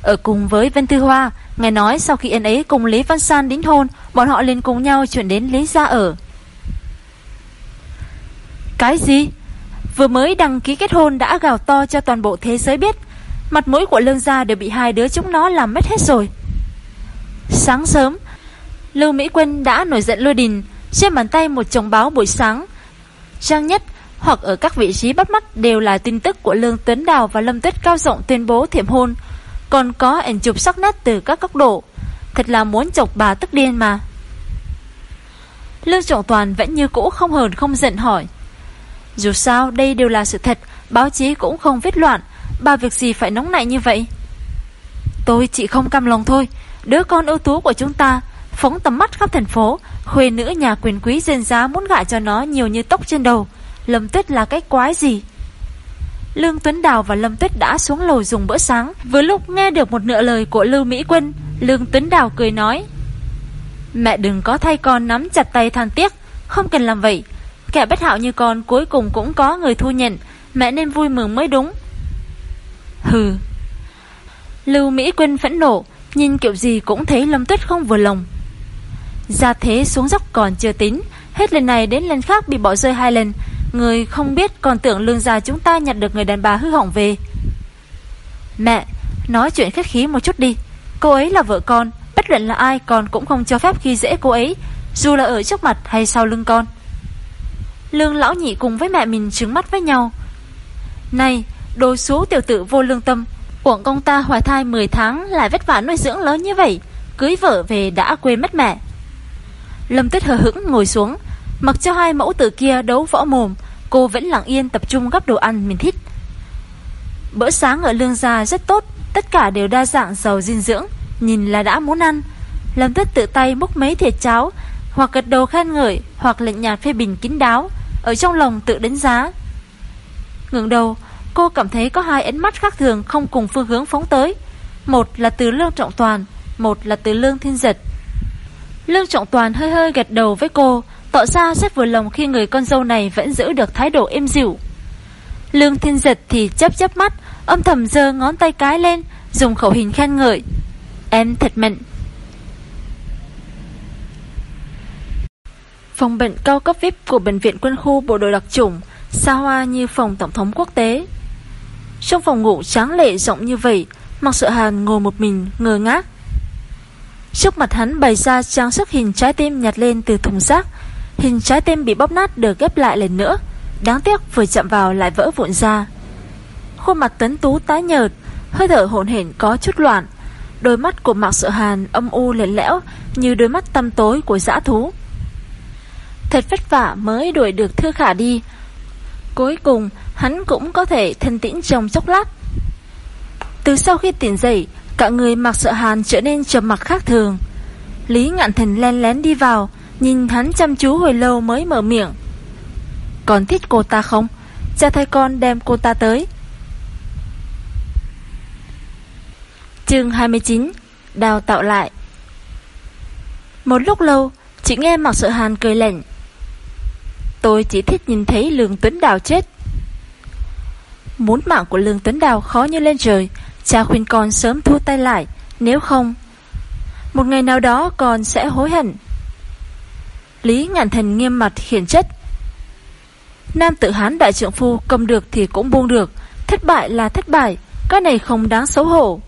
Ở cùng với Vân Thư Hoa, Nghe nói sau khi anh ấy cùng Lý Văn San đính hôn, Bọn họ liền cùng nhau chuyển đến Lý Gia ở. Cái gì Vừa mới đăng ký kết hôn đã gào to cho toàn bộ thế giới biết Mặt mũi của lương gia đều bị hai đứa chúng nó làm mất hết rồi Sáng sớm Lưu Mỹ Quân đã nổi giận lôi đình Trên bàn tay một chồng báo buổi sáng Trang nhất hoặc ở các vị trí bắt mắt đều là tin tức của Lương Tuấn Đào và Lâm Tuyết cao rộng tuyên bố thiểm hôn, còn có ảnh chụp sắc nét từ các góc độ. Thật là muốn chọc bà tức điên mà. Lương Trọng Toàn vẫn như cũ không hờn không giận hỏi. Dù sao đây đều là sự thật, báo chí cũng không viết loạn, bà việc gì phải nóng nảy như vậy? Tôi chỉ không cam lòng thôi, đứa con ưu tú của chúng ta, phóng tầm mắt khắp thành phố, khuê nữ nhà quyền quý dân giá muốn gạ cho nó nhiều như tóc trên đầu. Lâm Tuyết là cái quái gì? Lương Tuấn Đào và Lâm Tuyết đã xuống lầu dùng bữa sáng. Vừa lúc nghe được một nửa lời của Lưu Mỹ Quân, Lương Tuấn Đào cười nói. Mẹ đừng có thay con nắm chặt tay than tiếc, không cần làm vậy. Kẻ bất hảo như con cuối cùng cũng có người thu nhận, mẹ nên vui mừng mới đúng. Hừ. Lưu Mỹ Quân phẫn nộ, nhìn kiểu gì cũng thấy Lâm Tuyết không vừa lòng. Ra thế xuống dốc còn chưa tính, hết lần này đến lần khác bị bỏ rơi hai lần, Người không biết còn tưởng lương gia chúng ta nhặt được người đàn bà hư hỏng về Mẹ Nói chuyện khách khí một chút đi Cô ấy là vợ con Bất luận là ai con cũng không cho phép khi dễ cô ấy Dù là ở trước mặt hay sau lưng con Lương lão nhị cùng với mẹ mình trứng mắt với nhau. Này, Đồ số tiểu tử vô lương tâm, Uổng công ta hoài thai 10 tháng Lại vất vả nuôi dưỡng lớn như vậy, Cưới vợ về đã quên mất mẹ. Lâm Tuyết hờ hững ngồi xuống, Mặc cho hai mẫu tử kia đấu võ mồm, Cô vẫn lặng yên tập trung gấp đồ ăn mình thích. Bữa sáng ở lương gia rất tốt, Tất cả đều đa dạng giàu dinh dưỡng, Nhìn là đã muốn ăn. Lâm Tuyết tự tay múc mấy thìa cháo, Hoặc gật đầu khen ngợi, Hoặc lệnh nhạt phê bình kín đáo. Ở trong lòng tự đánh giá. Ngừng đầu, Cô cảm thấy có hai ánh mắt khác thường Không cùng phương hướng phóng tới. Một là từ Lương Trọng Toàn, Một là từ Lương Thiên Giật. Lương Trọng Toàn hơi hơi gật đầu với cô, Tỏ ra rất vừa lòng khi người con dâu này Vẫn giữ được thái độ êm dịu. Lương Thiên Giật thì chấp chấp mắt, Âm thầm dơ ngón tay cái lên, Dùng khẩu hình khen ngợi. Em thật mạnh. Phòng bệnh cao cấp VIP của Bệnh viện quân khu Bộ đội đặc chủng, Xa hoa như phòng tổng thống quốc tế. Trong phòng ngủ tráng lệ rộng như vậy Mặc sợ hàn ngồi một mình, ngơ ngác. Trước mặt hắn bày ra trang sức hình trái tim nhặt lên từ thùng rác, Hình trái tim bị bóp nát được ghép lại lần nữa, Đáng tiếc vừa chạm vào lại vỡ vụn ra. Khuôn mặt tuấn tú tái nhợt, Hơi thở hồn hển có chút loạn, Đôi mắt của Mạc Sợ Hàn âm u lạnh lẽo Như đôi mắt tăm tối của dã thú. Thật vất vả mới đuổi được Thư Khả đi. Cuối cùng, hắn cũng có thể thân tĩnh trong chốc lát. Từ sau khi tỉnh dậy, Cả người mặc Sợ Hàn trở nên trầm mặc khác thường. Lý Ngạn Thần len lén đi vào, Nhìn hắn chăm chú hồi lâu mới mở miệng. Còn thích cô ta không? Cha thay con đem cô ta tới. Chương 29 Đào tạo lại. Một lúc lâu chỉ nghe mặc Sợ Hàn cười lạnh. Tôi chỉ thích nhìn thấy Lương Tuấn Đào chết. Muốn mạng của Lương Tuấn Đào khó như lên trời, Cha khuyên con sớm thu tay lại, Nếu không, Một ngày nào đó con sẽ hối hận. Lý ngạn thần nghiêm mặt khiển chất Nam tự hán đại trượng phu Cầm được thì cũng buông được, Thất bại là thất bại, Cái này không đáng xấu hổ.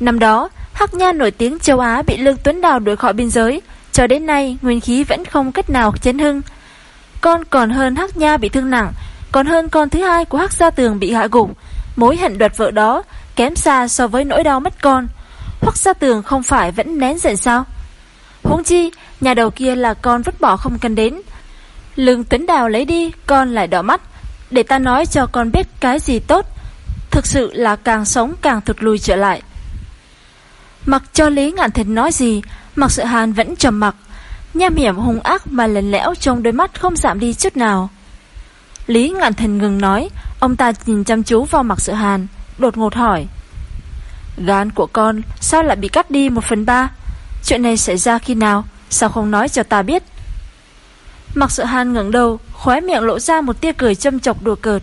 Năm đó, Hắc Nha nổi tiếng châu Á bị Lương Tuấn Đào đuổi khỏi biên giới, Cho đến nay nguyên khí vẫn không cách nào chấn hưng con còn hơn Hắc Nha bị thương nặng, Còn hơn con thứ hai của Hắc Gia Tường bị hạ gục. Mối hận đoạt vợ đó Kém xa so với nỗi đau mất con. Hoắc Gia Tường không phải vẫn nén giận sao? Huống chi, Nhà đầu kia là con vứt bỏ không cần đến. Lương Tấn Đào lấy đi, Con lại đỏ mắt, Để ta nói cho con biết cái gì tốt. Thực sự là càng sống càng thụt lùi trở lại. Mặc cho Lý Ngạn Thịnh nói gì, Mặc sự hàn vẫn trầm mặc. Nham hiểm hung ác mà lần lẽo trong đôi mắt không giảm đi chút nào. Lý Ngạn Thịnh ngừng nói, Ông ta nhìn chăm chú vào mặc sự hàn, Đột ngột hỏi. Gan của con sao lại bị cắt đi một phần ba? Chuyện này xảy ra khi nào? Sao không nói cho ta biết? Mặc sự hàn ngẩng đầu, Khóe miệng lộ ra một tia cười châm chọc đùa cợt.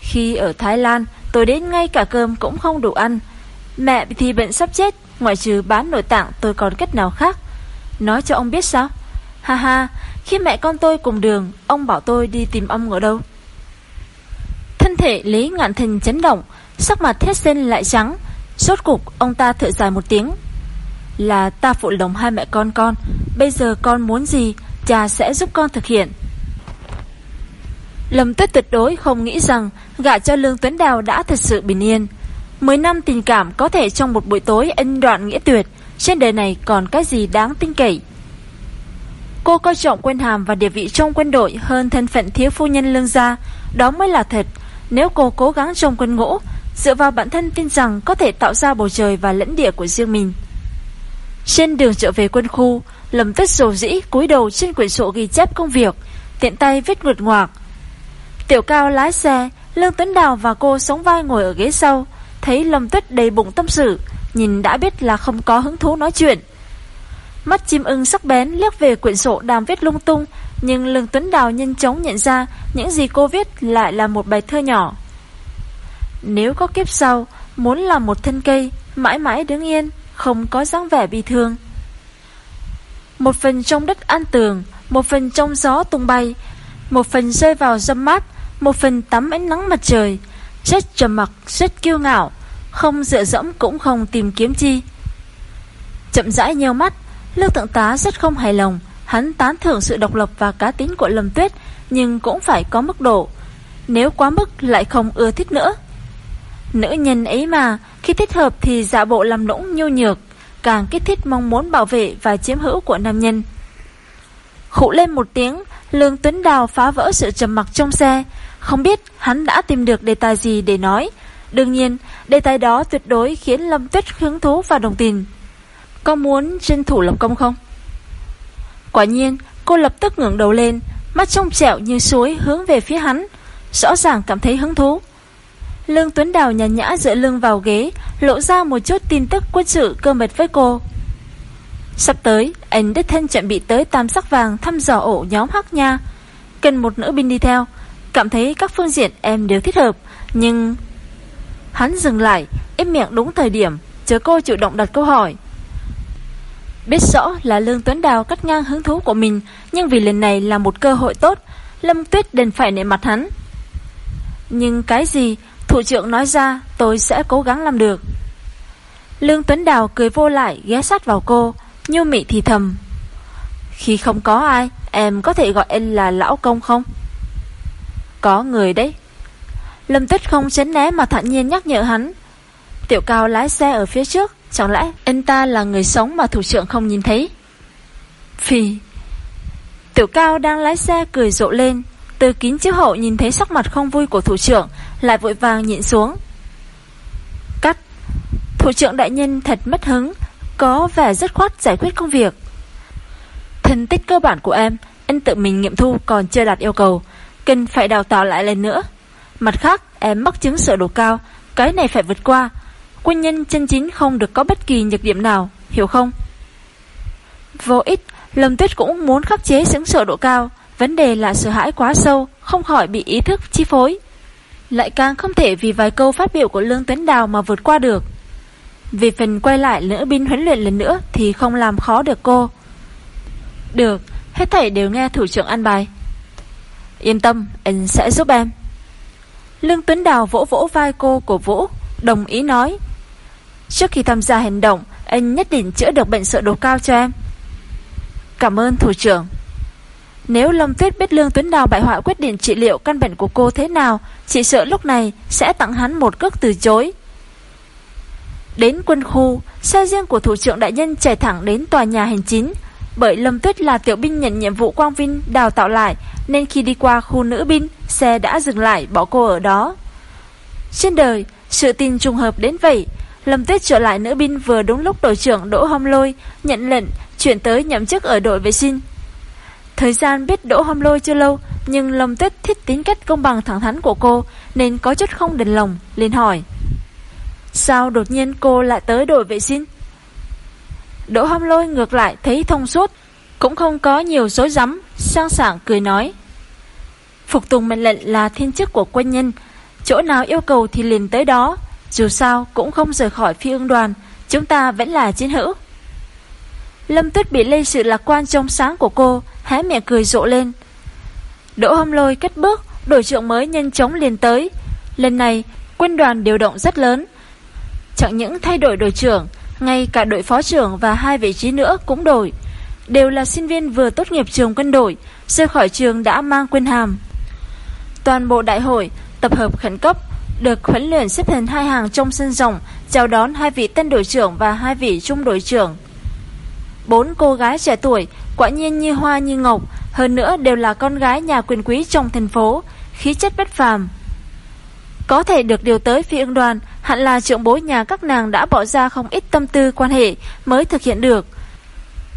Khi ở Thái Lan, Tôi đến ngay cả cơm cũng không đủ ăn. Mẹ thì bệnh sắp chết, Ngoại trừ bán nội tạng tôi còn cách nào khác? Nói cho ông biết sao? Ha ha, Khi mẹ con tôi cùng đường, Ông bảo tôi đi tìm ông ở đâu? Thân thể Lý Ngạn Thình chấn động, Sắc mặt hết xên lại trắng. Rốt cục, ông ta thở dài một tiếng. Là ta phụ lòng hai mẹ con con, Bây giờ con muốn gì, Cha sẽ giúp con thực hiện. Lâm tuyết tuyệt đối không nghĩ rằng Gả cho Lương Tuấn Đào đã thật sự bình yên. Mười năm tình cảm có thể trong một buổi tối ân đoạn nghĩa tuyệt trên đời này còn cái gì đáng tin cậy? Cô coi trọng quân hàm và địa vị trong quân đội Hơn thân phận thiếu phu nhân lương gia. Đó mới là thật. Nếu cô cố gắng trong quân ngũ, Dựa vào bản thân tin rằng có thể tạo ra bầu trời và lẫn địa của riêng mình. Trên đường trở về quân khu, Lầm tuyết dầu dĩ cúi đầu trên quyển sổ ghi chép công việc, Tiện tay viết ngượt ngoạc. Tiểu cao lái xe, Lương Tuấn Đào và cô sống vai ngồi ở ghế sau, Thấy Lâm Tuyết đầy bụng tâm sự. Nhìn đã biết là không có hứng thú nói chuyện. Mắt chim ưng sắc bén liếc về quyển sổ đang viết lung tung Nhưng Lương Tuấn Đào nhanh chóng nhận ra Những gì cô viết lại là một bài thơ nhỏ. Nếu có kiếp sau Muốn làm một thân cây Mãi mãi đứng yên Không có dáng vẻ bị thương. Một phần trong đất an tường Một phần trong gió tung bay Một phần rơi vào dâm mát Một phần tắm ánh nắng mặt trời rất trầm mặc, rất kiêu ngạo, không dựa dẫm cũng không tìm kiếm chi. Chậm rãi nheo mắt, Lưu Tượng Tá rất không hài lòng, hắn tán thưởng sự độc lập và cá tính của Lâm Tuyết, nhưng cũng phải có mức độ. Nếu quá mức lại không ưa thích nữa. Nữ nhân ấy mà, khi thích hợp thì giả bộ làm nũng nhu nhược, càng kích thích mong muốn bảo vệ và chiếm hữu của nam nhân. Khụ lên một tiếng, Lương Tuấn Đào phá vỡ sự trầm mặc trong xe, không biết hắn đã tìm được đề tài gì để nói. Đương nhiên, đề tài đó tuyệt đối khiến Lâm Tuyết hứng thú và đồng tình. Có muốn tranh thủ lập công không? Quả nhiên, cô lập tức ngẩng đầu lên, mắt trong trẻo như suối hướng về phía hắn, rõ ràng cảm thấy hứng thú. Lương Tuấn Đào nhàn nhã dựa lưng vào ghế, lộ ra một chút tin tức quân sự cơ mật với cô. Sắp tới, anh đích thân chuẩn bị tới tam sắc vàng thăm dò ổ nhóm Hắc Nha. Cần một nữ binh đi theo, cảm thấy các phương diện em đều thích hợp, nhưng... Hắn dừng lại, im miệng đúng thời điểm, chờ cô chủ động đặt câu hỏi. Biết rõ là Lương Tuấn Đào cắt ngang hứng thú của mình, nhưng vì lần này là một cơ hội tốt, Lâm Tuyết đền phải nể mặt hắn. Nhưng cái gì thủ trưởng nói ra tôi sẽ cố gắng làm được. Lương Tuấn Đào cười vô lại ghé sát vào cô, nhu mị thì thầm. Khi không có ai, em có thể gọi anh là lão công không? Có người đấy. Lâm Tích không chấn né mà thản nhiên nhắc nhở hắn. Tiểu cao lái xe ở phía trước, chẳng lẽ anh ta là người sống mà thủ trưởng không nhìn thấy? Phi. Tiểu cao đang lái xe cười rộ lên, từ kín chiếc hậu nhìn thấy sắc mặt không vui của thủ trưởng, lại vội vàng nhịn xuống. Cắt. Thủ trưởng đại nhân thật mất hứng, có vẻ rất khoát giải quyết công việc. Thành tích cơ bản của em, anh tự mình nghiệm thu còn chưa đạt yêu cầu, cần phải đào tạo lại lần nữa. Mặt khác, em mắc chứng sợ độ cao, cái này phải vượt qua. Quân nhân chân chính không được có bất kỳ nhược điểm nào, hiểu không? Vô ích, Lâm Tuyết cũng muốn khắc chế chứng sợ độ cao, vấn đề là sợ hãi quá sâu, không khỏi bị ý thức chi phối. Lại càng không thể vì vài câu phát biểu của Lương Tuấn Đào mà vượt qua được. vì phần quay lại nữ binh huấn luyện lần nữa thì không làm khó được cô. Được, hết thảy đều nghe thủ trưởng ăn bài. Yên tâm, anh sẽ giúp em. Lương Tuấn Đào vỗ vỗ vai cô của Vũ, đồng ý nói. Trước khi tham gia hành động, anh nhất định chữa được bệnh sợ độ cao cho em. Cảm ơn thủ trưởng. Nếu Lâm Tuyết biết Lương Tuấn Đào bại hoại quyết định trị liệu căn bệnh của cô thế nào, chị sợ lúc này sẽ tặng hắn một cước từ chối. Đến quân khu, xe riêng của thủ trưởng đại nhân chạy thẳng đến tòa nhà hành chính. Bởi Lâm Tuyết là tiểu binh nhận nhiệm vụ quang vinh đào tạo lại, nên khi đi qua khu nữ binh, xe đã dừng lại bỏ cô ở đó. Trên đời, sự tin trùng hợp đến vậy, Lâm Tuyết trở lại nữ binh vừa đúng lúc đội trưởng Đỗ Hom Lôi nhận lệnh chuyển tới nhậm chức ở đội vệ sinh. Thời gian biết Đỗ Hom Lôi chưa lâu, nhưng Lâm Tuyết thích tính cách công bằng thẳng thắn của cô nên có chút không đền lòng, liền hỏi. Sao đột nhiên cô lại tới đội vệ sinh? Đỗ hâm lôi ngược lại thấy thông suốt, cũng không có nhiều dối rắm sang sảng cười nói. Phục tùng mệnh lệnh là thiên chức của quân nhân, chỗ nào yêu cầu thì liền tới đó, dù sao cũng không rời khỏi phi ương đoàn, chúng ta vẫn là chiến hữu. Lâm Tuyết bị lây sự lạc quan trong sáng của cô, hé miệng cười rộ lên. Đỗ hâm lôi cất bước, đổi trưởng mới nhanh chóng liền tới. Lần này, quân đoàn điều động rất lớn, Chẳng những thay đổi đội trưởng, ngay cả đội phó trưởng và hai vị trí nữa cũng đổi. Đều là sinh viên vừa tốt nghiệp trường quân đội, rời khỏi trường đã mang quân hàm. Toàn bộ đại hội, tập hợp khẩn cấp, được huấn luyện xếp thành hai hàng trong sân rộng, chào đón hai vị tân đội trưởng và hai vị trung đội trưởng. Bốn cô gái trẻ tuổi, quả nhiên như hoa như ngọc, hơn nữa đều là con gái nhà quyền quý trong thành phố, khí chất bất phàm. Có thể được điều tới phi ương đoàn, hẳn là trưởng bối nhà các nàng đã bỏ ra không ít tâm tư quan hệ mới thực hiện được.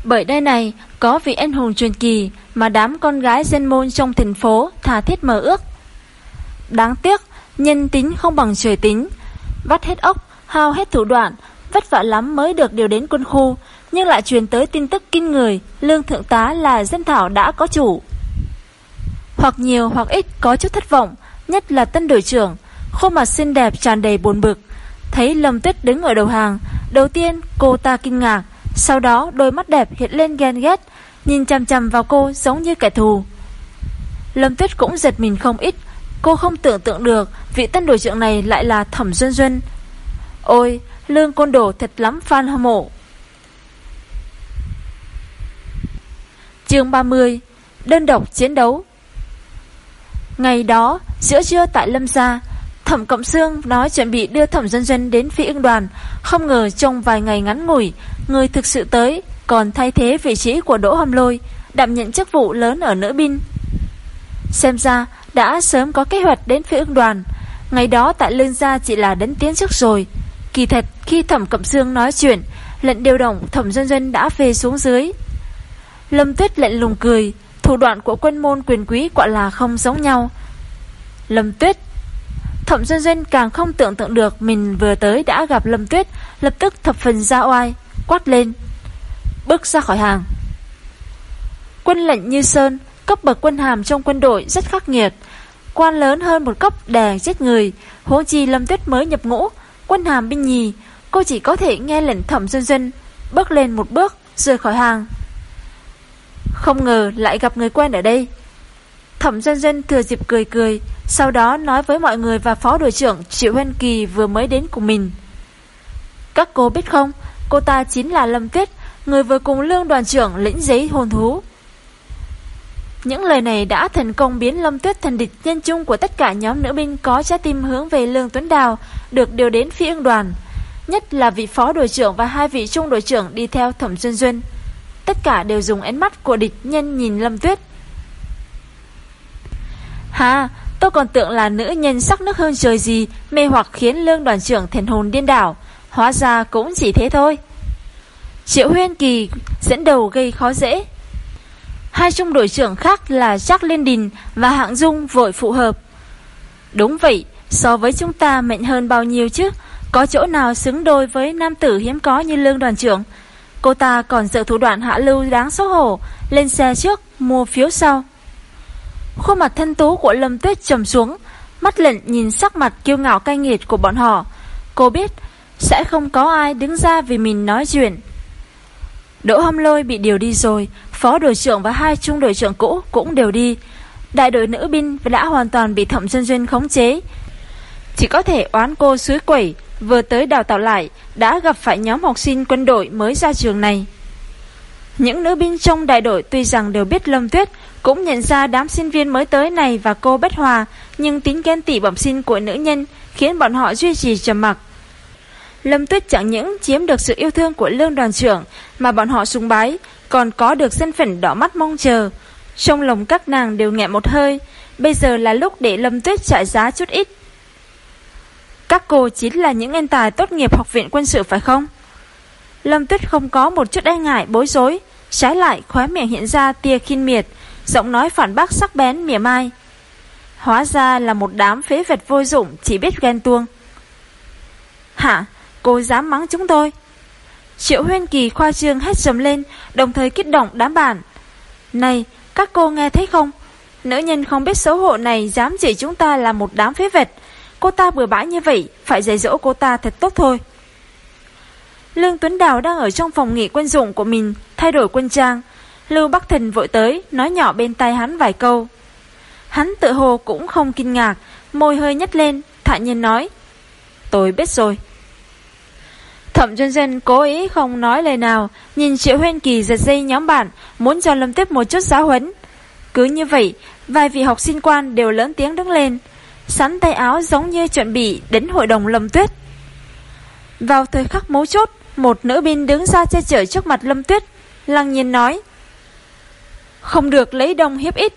Bởi đây này, có vị anh hùng truyền kỳ mà đám con gái dân môn trong thành phố thà thiết mơ ước. Đáng tiếc, nhân tính không bằng trời tính. Vắt hết ốc, hao hết thủ đoạn, vất vả lắm mới được điều đến quân khu, nhưng lại truyền tới tin tức kinh người, lương thượng tá là dân thảo đã có chủ. Hoặc nhiều hoặc ít có chút thất vọng, nhất là tân đội trưởng, Khuôn mặt xinh đẹp tràn đầy buồn bực Thấy Lâm Tuyết đứng ở đầu hàng Đầu tiên cô ta kinh ngạc Sau đó đôi mắt đẹp hiện lên ghen ghét Nhìn chằm chằm vào cô giống như kẻ thù Lâm Tuyết cũng giật mình không ít Cô không tưởng tượng được Vị tân đội trưởng này lại là Thẩm Duân Duân. Ôi Lương côn đồ thật lắm fan hâm mộ. Chương 30 Đơn độc chiến đấu. Ngày đó giữa trưa tại Lâm Gia Thẩm Cộng Sương nói chuẩn bị đưa Thẩm Dân Dân đến phi ưng đoàn, không ngờ trong vài ngày ngắn ngủi, người thực sự tới, còn thay thế vị trí của Đỗ Hâm Lôi, đảm nhận chức vụ lớn ở nữ binh. Xem ra, đã sớm có kế hoạch đến phía ưng đoàn, ngày đó tại Lương Gia chỉ là đến tiến trước rồi. Kỳ thật, khi Thẩm Cẩm Sương nói chuyện, lệnh điều động Thẩm Dân Dân đã về xuống dưới. Lâm Tuyết lệnh lùng cười, thủ đoạn của quân môn quyền quý quả là không giống nhau. Lâm Tuyết Thẩm Dân Dân càng không tưởng tượng được mình vừa tới đã gặp Lâm Tuyết, lập tức thập phần ra oai, quát lên. Bước ra khỏi hàng. Quân lệnh như Sơn, cấp bậc quân hàm trong quân đội rất khắc nghiệt. Quan lớn hơn một cấp đè giết người, huống chi Lâm Tuyết mới nhập ngũ, quân hàm binh nhì, cô chỉ có thể nghe lệnh Thẩm Dân Dân, bước lên một bước, rời khỏi hàng. Không ngờ lại gặp người quen ở đây. Thẩm Dân Dân thừa dịp cười cười, sau đó nói với mọi người và phó đội trưởng Triệu Huyên Kỳ vừa mới đến cùng mình. Các cô biết không, cô ta chính là Lâm Tuyết, người vừa cùng lương đoàn trưởng lĩnh giấy hồn thú. Những lời này đã thành công biến Lâm Tuyết thành địch nhân chung của tất cả nhóm nữ binh có trái tim hướng về Lương Tuấn Đào, được điều đến phía ưng đoàn. Nhất là vị phó đội trưởng và hai vị trung đội trưởng đi theo Thẩm Xuân Duân. Tất cả đều dùng ánh mắt của địch nhân nhìn Lâm Tuyết. Hà, tôi còn tưởng là nữ nhân sắc nước hơn trời gì, mê hoặc khiến lương đoàn trưởng thiền hồn điên đảo. Hóa ra cũng chỉ thế thôi. Triệu Huyên Kỳ dẫn đầu gây khó dễ. Hai trung đội trưởng khác là Jack Liên Đình và Hạng Dung vội phụ hợp. Đúng vậy, so với chúng ta mạnh hơn bao nhiêu chứ, có chỗ nào xứng đôi với nam tử hiếm có như lương đoàn trưởng. Cô ta còn sợ thủ đoạn hạ lưu đáng xấu hổ, lên xe trước, mua phiếu sau. Khuôn mặt thân tú của Lâm Tuyết trầm xuống, mắt lệnh nhìn sắc mặt kiêu ngạo cay nghiệt của bọn họ. Cô biết sẽ không có ai đứng ra vì mình nói chuyện. Đỗ Hâm Lôi bị điều đi rồi, phó đội trưởng và hai trung đội trưởng cũ cũng đều đi. Đại đội nữ binh đã hoàn toàn bị Thẩm Dân Duyên khống chế. Chỉ có thể oán cô suối quẩy, vừa tới đào tạo lại, đã gặp phải nhóm học sinh quân đội mới ra trường này. Những nữ binh trong đại đội tuy rằng đều biết Lâm Tuyết, cũng nhận ra đám sinh viên mới tới này và cô bất hòa, nhưng tính ghen tị bẩm sinh của nữ nhân khiến bọn họ duy trì trầm mặc. Lâm Tuyết chẳng những chiếm được sự yêu thương của lương đoàn trưởng mà bọn họ sùng bái, còn có được dân phận đỏ mắt mong chờ. Trong lòng các nàng đều nghẹn một hơi, bây giờ là lúc để Lâm Tuyết trả giá chút ít. Các cô chính là những nhân tài tốt nghiệp học viện quân sự phải không? Lâm Tuyết không có một chút e ngại bối rối, trái lại khóe miệng hiện ra tia khinh miệt, giọng nói phản bác sắc bén mỉa mai. Hóa ra là một đám phế vật vô dụng chỉ biết ghen tuông. Hả? Cô dám mắng chúng tôi? Triệu Huyên Kỳ khoa trương hết dầm lên, đồng thời kích động đám bạn. Này, các cô nghe thấy không? Nữ nhân không biết xấu hổ này dám chỉ chúng ta là một đám phế vật. Cô ta bừa bãi như vậy, phải dạy dỗ cô ta thật tốt thôi. Lương Tuấn Đào đang ở trong phòng nghỉ quân dụng của mình, thay đổi quân trang. Lưu Bắc Thần vội tới, nói nhỏ bên tai hắn vài câu. Hắn tự hồ cũng không kinh ngạc, môi hơi nhếch lên, thản nhiên nói. Tôi biết rồi. Thẩm Dân Dân cố ý không nói lời nào, nhìn Triệu Huyên Kỳ giật dây nhóm bạn, muốn cho Lâm Tiếp một chút giáo huấn. Cứ như vậy, vài vị học sinh quan đều lớn tiếng đứng lên, sắn tay áo giống như chuẩn bị đến hội đồng Lâm Tuyết. Vào thời khắc mấu chốt, một nữ binh đứng ra che chở trước mặt Lâm Tuyết, lăng nhiên nói. Không được lấy đông hiếp ít.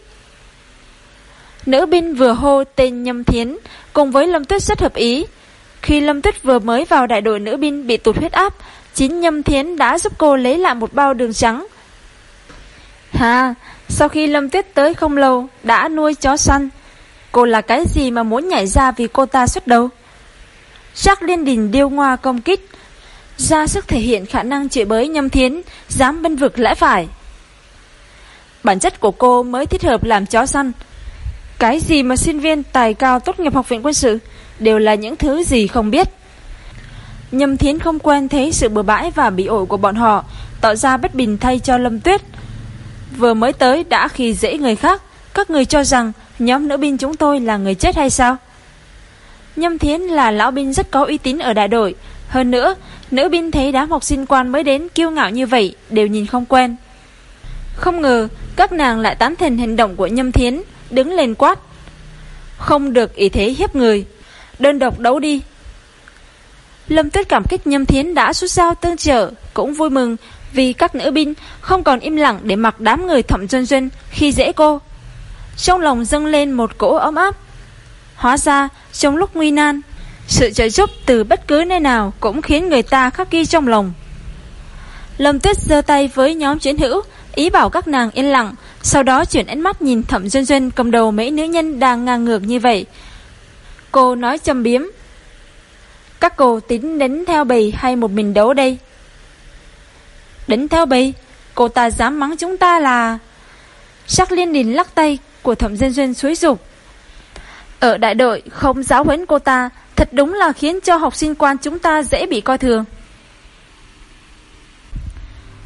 Nữ binh vừa hô tên Nhâm Thiến, cùng với Lâm Tuyết rất hợp ý, khi Lâm Tuyết vừa mới vào đại đội nữ binh bị tụt huyết áp, chính Nhâm Thiến đã giúp cô lấy lại một bao đường trắng. Hà, sau khi Lâm Tuyết tới không lâu, đã nuôi chó săn. Cô là cái gì mà muốn nhảy ra vì cô ta xuất đầu? Chắc liên đình điêu ngoa công kích, ra sức thể hiện khả năng chửi bới Nhâm Thiến, dám bên vực lẽ phải. Bản chất của cô mới thích hợp làm chó săn. Cái gì mà sinh viên tài cao tốt nghiệp học viện quân sự? Đều là những thứ gì không biết. Nhâm Thiến không quen thấy sự bừa bãi và bị ổi của bọn họ, tỏ ra bất bình thay cho Lâm Tuyết. Vừa mới tới đã khi dễ người khác, các người cho rằng nhóm nữ binh chúng tôi là người chết hay sao? Nhâm Thiến là lão binh rất có uy tín ở đại đội. Hơn nữa, nữ binh thấy đám học sinh quan mới đến kiêu ngạo như vậy đều nhìn không quen. Không ngờ, các nàng lại tán thành hành động của Nhâm Thiến, đứng lên quát. Không được ý thế hiếp người đơn độc đấu đi. Lâm Tuyết cảm kích Nhâm Thiến đã xuất sao tương trợ, cũng vui mừng vì các nữ binh không còn im lặng để mặc đám người thẩm dân dân khi dễ cô. Trong lòng dâng lên một cỗ ấm áp. Hóa ra, trong lúc nguy nan, sự trợ giúp từ bất cứ nơi nào cũng khiến người ta khắc ghi trong lòng. Lâm Tuyết giơ tay với nhóm chiến hữu, ý bảo các nàng yên lặng, sau đó chuyển ánh mắt nhìn Thẩm Dân Dân cầm đầu mấy nữ nhân đang ngang ngược như vậy. Cô nói châm biếm. Các cô tính đánh theo bì hay một mình đấu đây? Đánh theo bì Cô ta dám mắng chúng ta là... Sắc liên đình lắc tay của Thẩm Dân duyên suối dục. Ở đại đội không giáo huấn cô ta, thật đúng là khiến cho học sinh quan chúng ta dễ bị coi thường.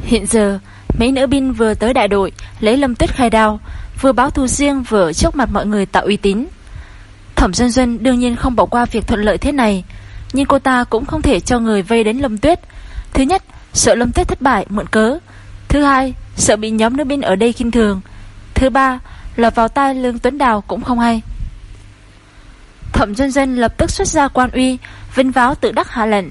Hiện giờ, mấy nữ binh vừa tới đại đội, lấy lâm tuyết khai đao, vừa báo thù riêng vừa trước mặt mọi người tạo uy tín. Thẩm Dân Dân đương nhiên không bỏ qua việc thuận lợi thế này, nhưng cô ta cũng không thể cho người vây đến Lâm Tuyết. Thứ nhất, sợ Lâm Tuyết thất bại, mượn cớ. Thứ hai, sợ bị nhóm nữ binh ở đây khinh thường. Thứ ba, lọt vào tai Lương Tuấn Đào cũng không hay. Thẩm Dân Dân lập tức xuất ra quan uy, vinh váo tự đắc hạ lệnh.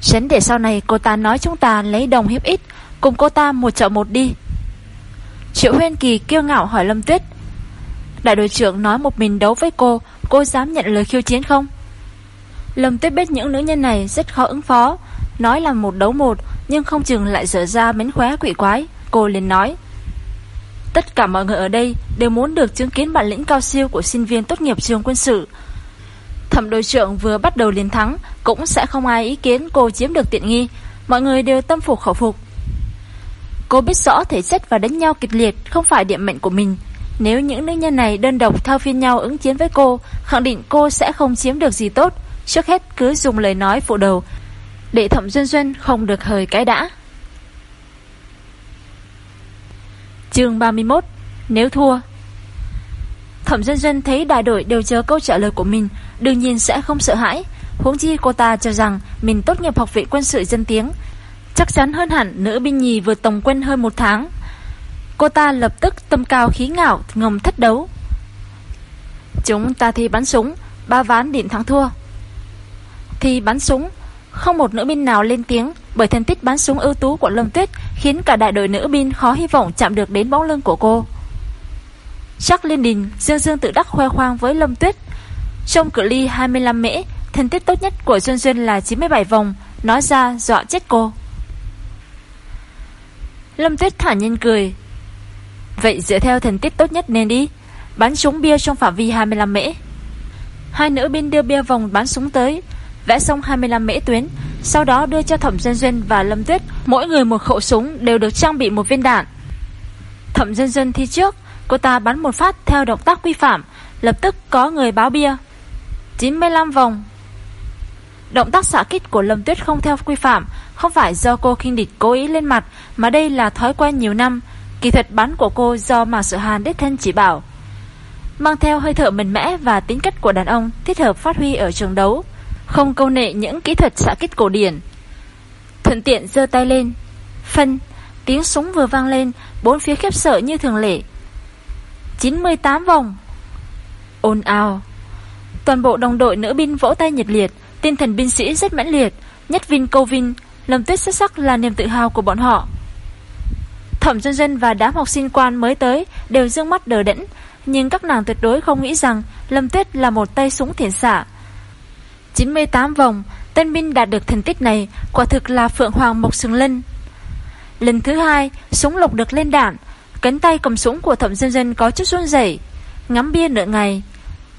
Tránh để sau này cô ta nói chúng ta lấy đồng hiếp ít, cùng cô ta một chợ một đi. Triệu Huyên Kỳ kiêu ngạo hỏi Lâm Tuyết. Đại đội trưởng nói một mình đấu với cô, cô dám nhận lời khiêu chiến không? Lâm Tuyết biết những nữ nhân này rất khó ứng phó, nói là một đấu một, nhưng không chừng lại dở ra mến khóe quỷ quái. Cô liền nói. Tất cả mọi người ở đây đều muốn được chứng kiến bản lĩnh cao siêu của sinh viên tốt nghiệp trường quân sự. Thẩm đội trưởng vừa bắt đầu liền thắng, cũng sẽ không ai ý kiến cô chiếm được tiện nghi. Mọi người đều tâm phục khẩu phục. Cô biết rõ thể chất và đánh nhau kịch liệt không phải điểm mệnh của mình. Nếu những nữ nhân này đơn độc thao phiên nhau ứng chiến với cô, khẳng định cô sẽ không chiếm được gì tốt. Trước hết cứ dùng lời nói phụ đầu, để thẩm duyên duyên không được hời cái đã. chương 31 Nếu thua Thẩm duyên duyên thấy đại đội đều chờ câu trả lời của mình Đương nhiên sẽ không sợ hãi Huống chi cô ta cho rằng Mình tốt nghiệp học viện quân sự dân tiếng Chắc chắn hơn hẳn nữ binh nhì vừa tổng quân hơn một tháng Cô ta lập tức tâm cao khí ngạo, Ngầm thất đấu. Chúng ta thi bắn súng, Ba ván điện thắng thua. Thi bắn súng, Không một nữ binh nào lên tiếng, Bởi thành tích bắn súng ưu tú của Lâm Tuyết Khiến cả đại đội nữ binh khó hy vọng chạm được đến bóng lưng của cô. Chắc Liên Đình Dương Dương tự đắc khoe khoang với Lâm Tuyết. Trong cự ly 25 mễ, Thành tích tốt nhất của Duyên Duyên là 97 vòng, Nói ra dọa chết cô. Lâm Tuyết thả nhân cười. Vậy dựa theo thành tích tốt nhất nên đi. Bắn súng bia trong phạm vi 25 mễ. Hai nữ binh đưa bia vòng bắn súng tới, Vẽ xong 25 mễ tuyến, Sau đó đưa cho Thẩm Dân Dân và Lâm Tuyết, Mỗi người một khẩu súng đều được trang bị một viên đạn. Thẩm Dân Dân thi trước, Cô ta bắn một phát theo động tác quy phạm, Lập tức có người báo bia. 95 vòng. Động tác xạ kích của Lâm Tuyết không theo quy phạm, Không phải do cô khinh địch cố ý lên mặt, Mà đây là thói quen nhiều năm. Kỳ thuật bắn của cô do mạc sự hàn đích thân chỉ bảo. Mang theo hơi thở mạnh mẽ và tính cách của đàn ông Thích hợp phát huy ở trường đấu Không câu nệ những kỹ thuật xạ kích cổ điển. Thuận tiện giơ tay lên Phân Tiếng súng vừa vang lên Bốn phía khiếp sợ như thường lệ. 98 vòng. Ôn ào. Toàn bộ đồng đội nữ binh vỗ tay nhiệt liệt Tinh thần binh sĩ rất mãnh liệt Nhất vin câu vin, Lâm tuyết xuất sắc là niềm tự hào của bọn họ. Thẩm dân dân và đám học sinh quan mới tới Đều dương mắt đờ đẫn. Nhưng các nàng tuyệt đối không nghĩ rằng Lâm tuyết là một tay súng thiện xạ. 98 vòng, Tân binh đạt được thành tích này, Quả thực là Phượng Hoàng Mộc Sừng Lân. Lần thứ hai, Súng lục được lên đạn, Cánh tay cầm súng của thẩm dân dân có chút run rẩy. Ngắm bia nửa ngày,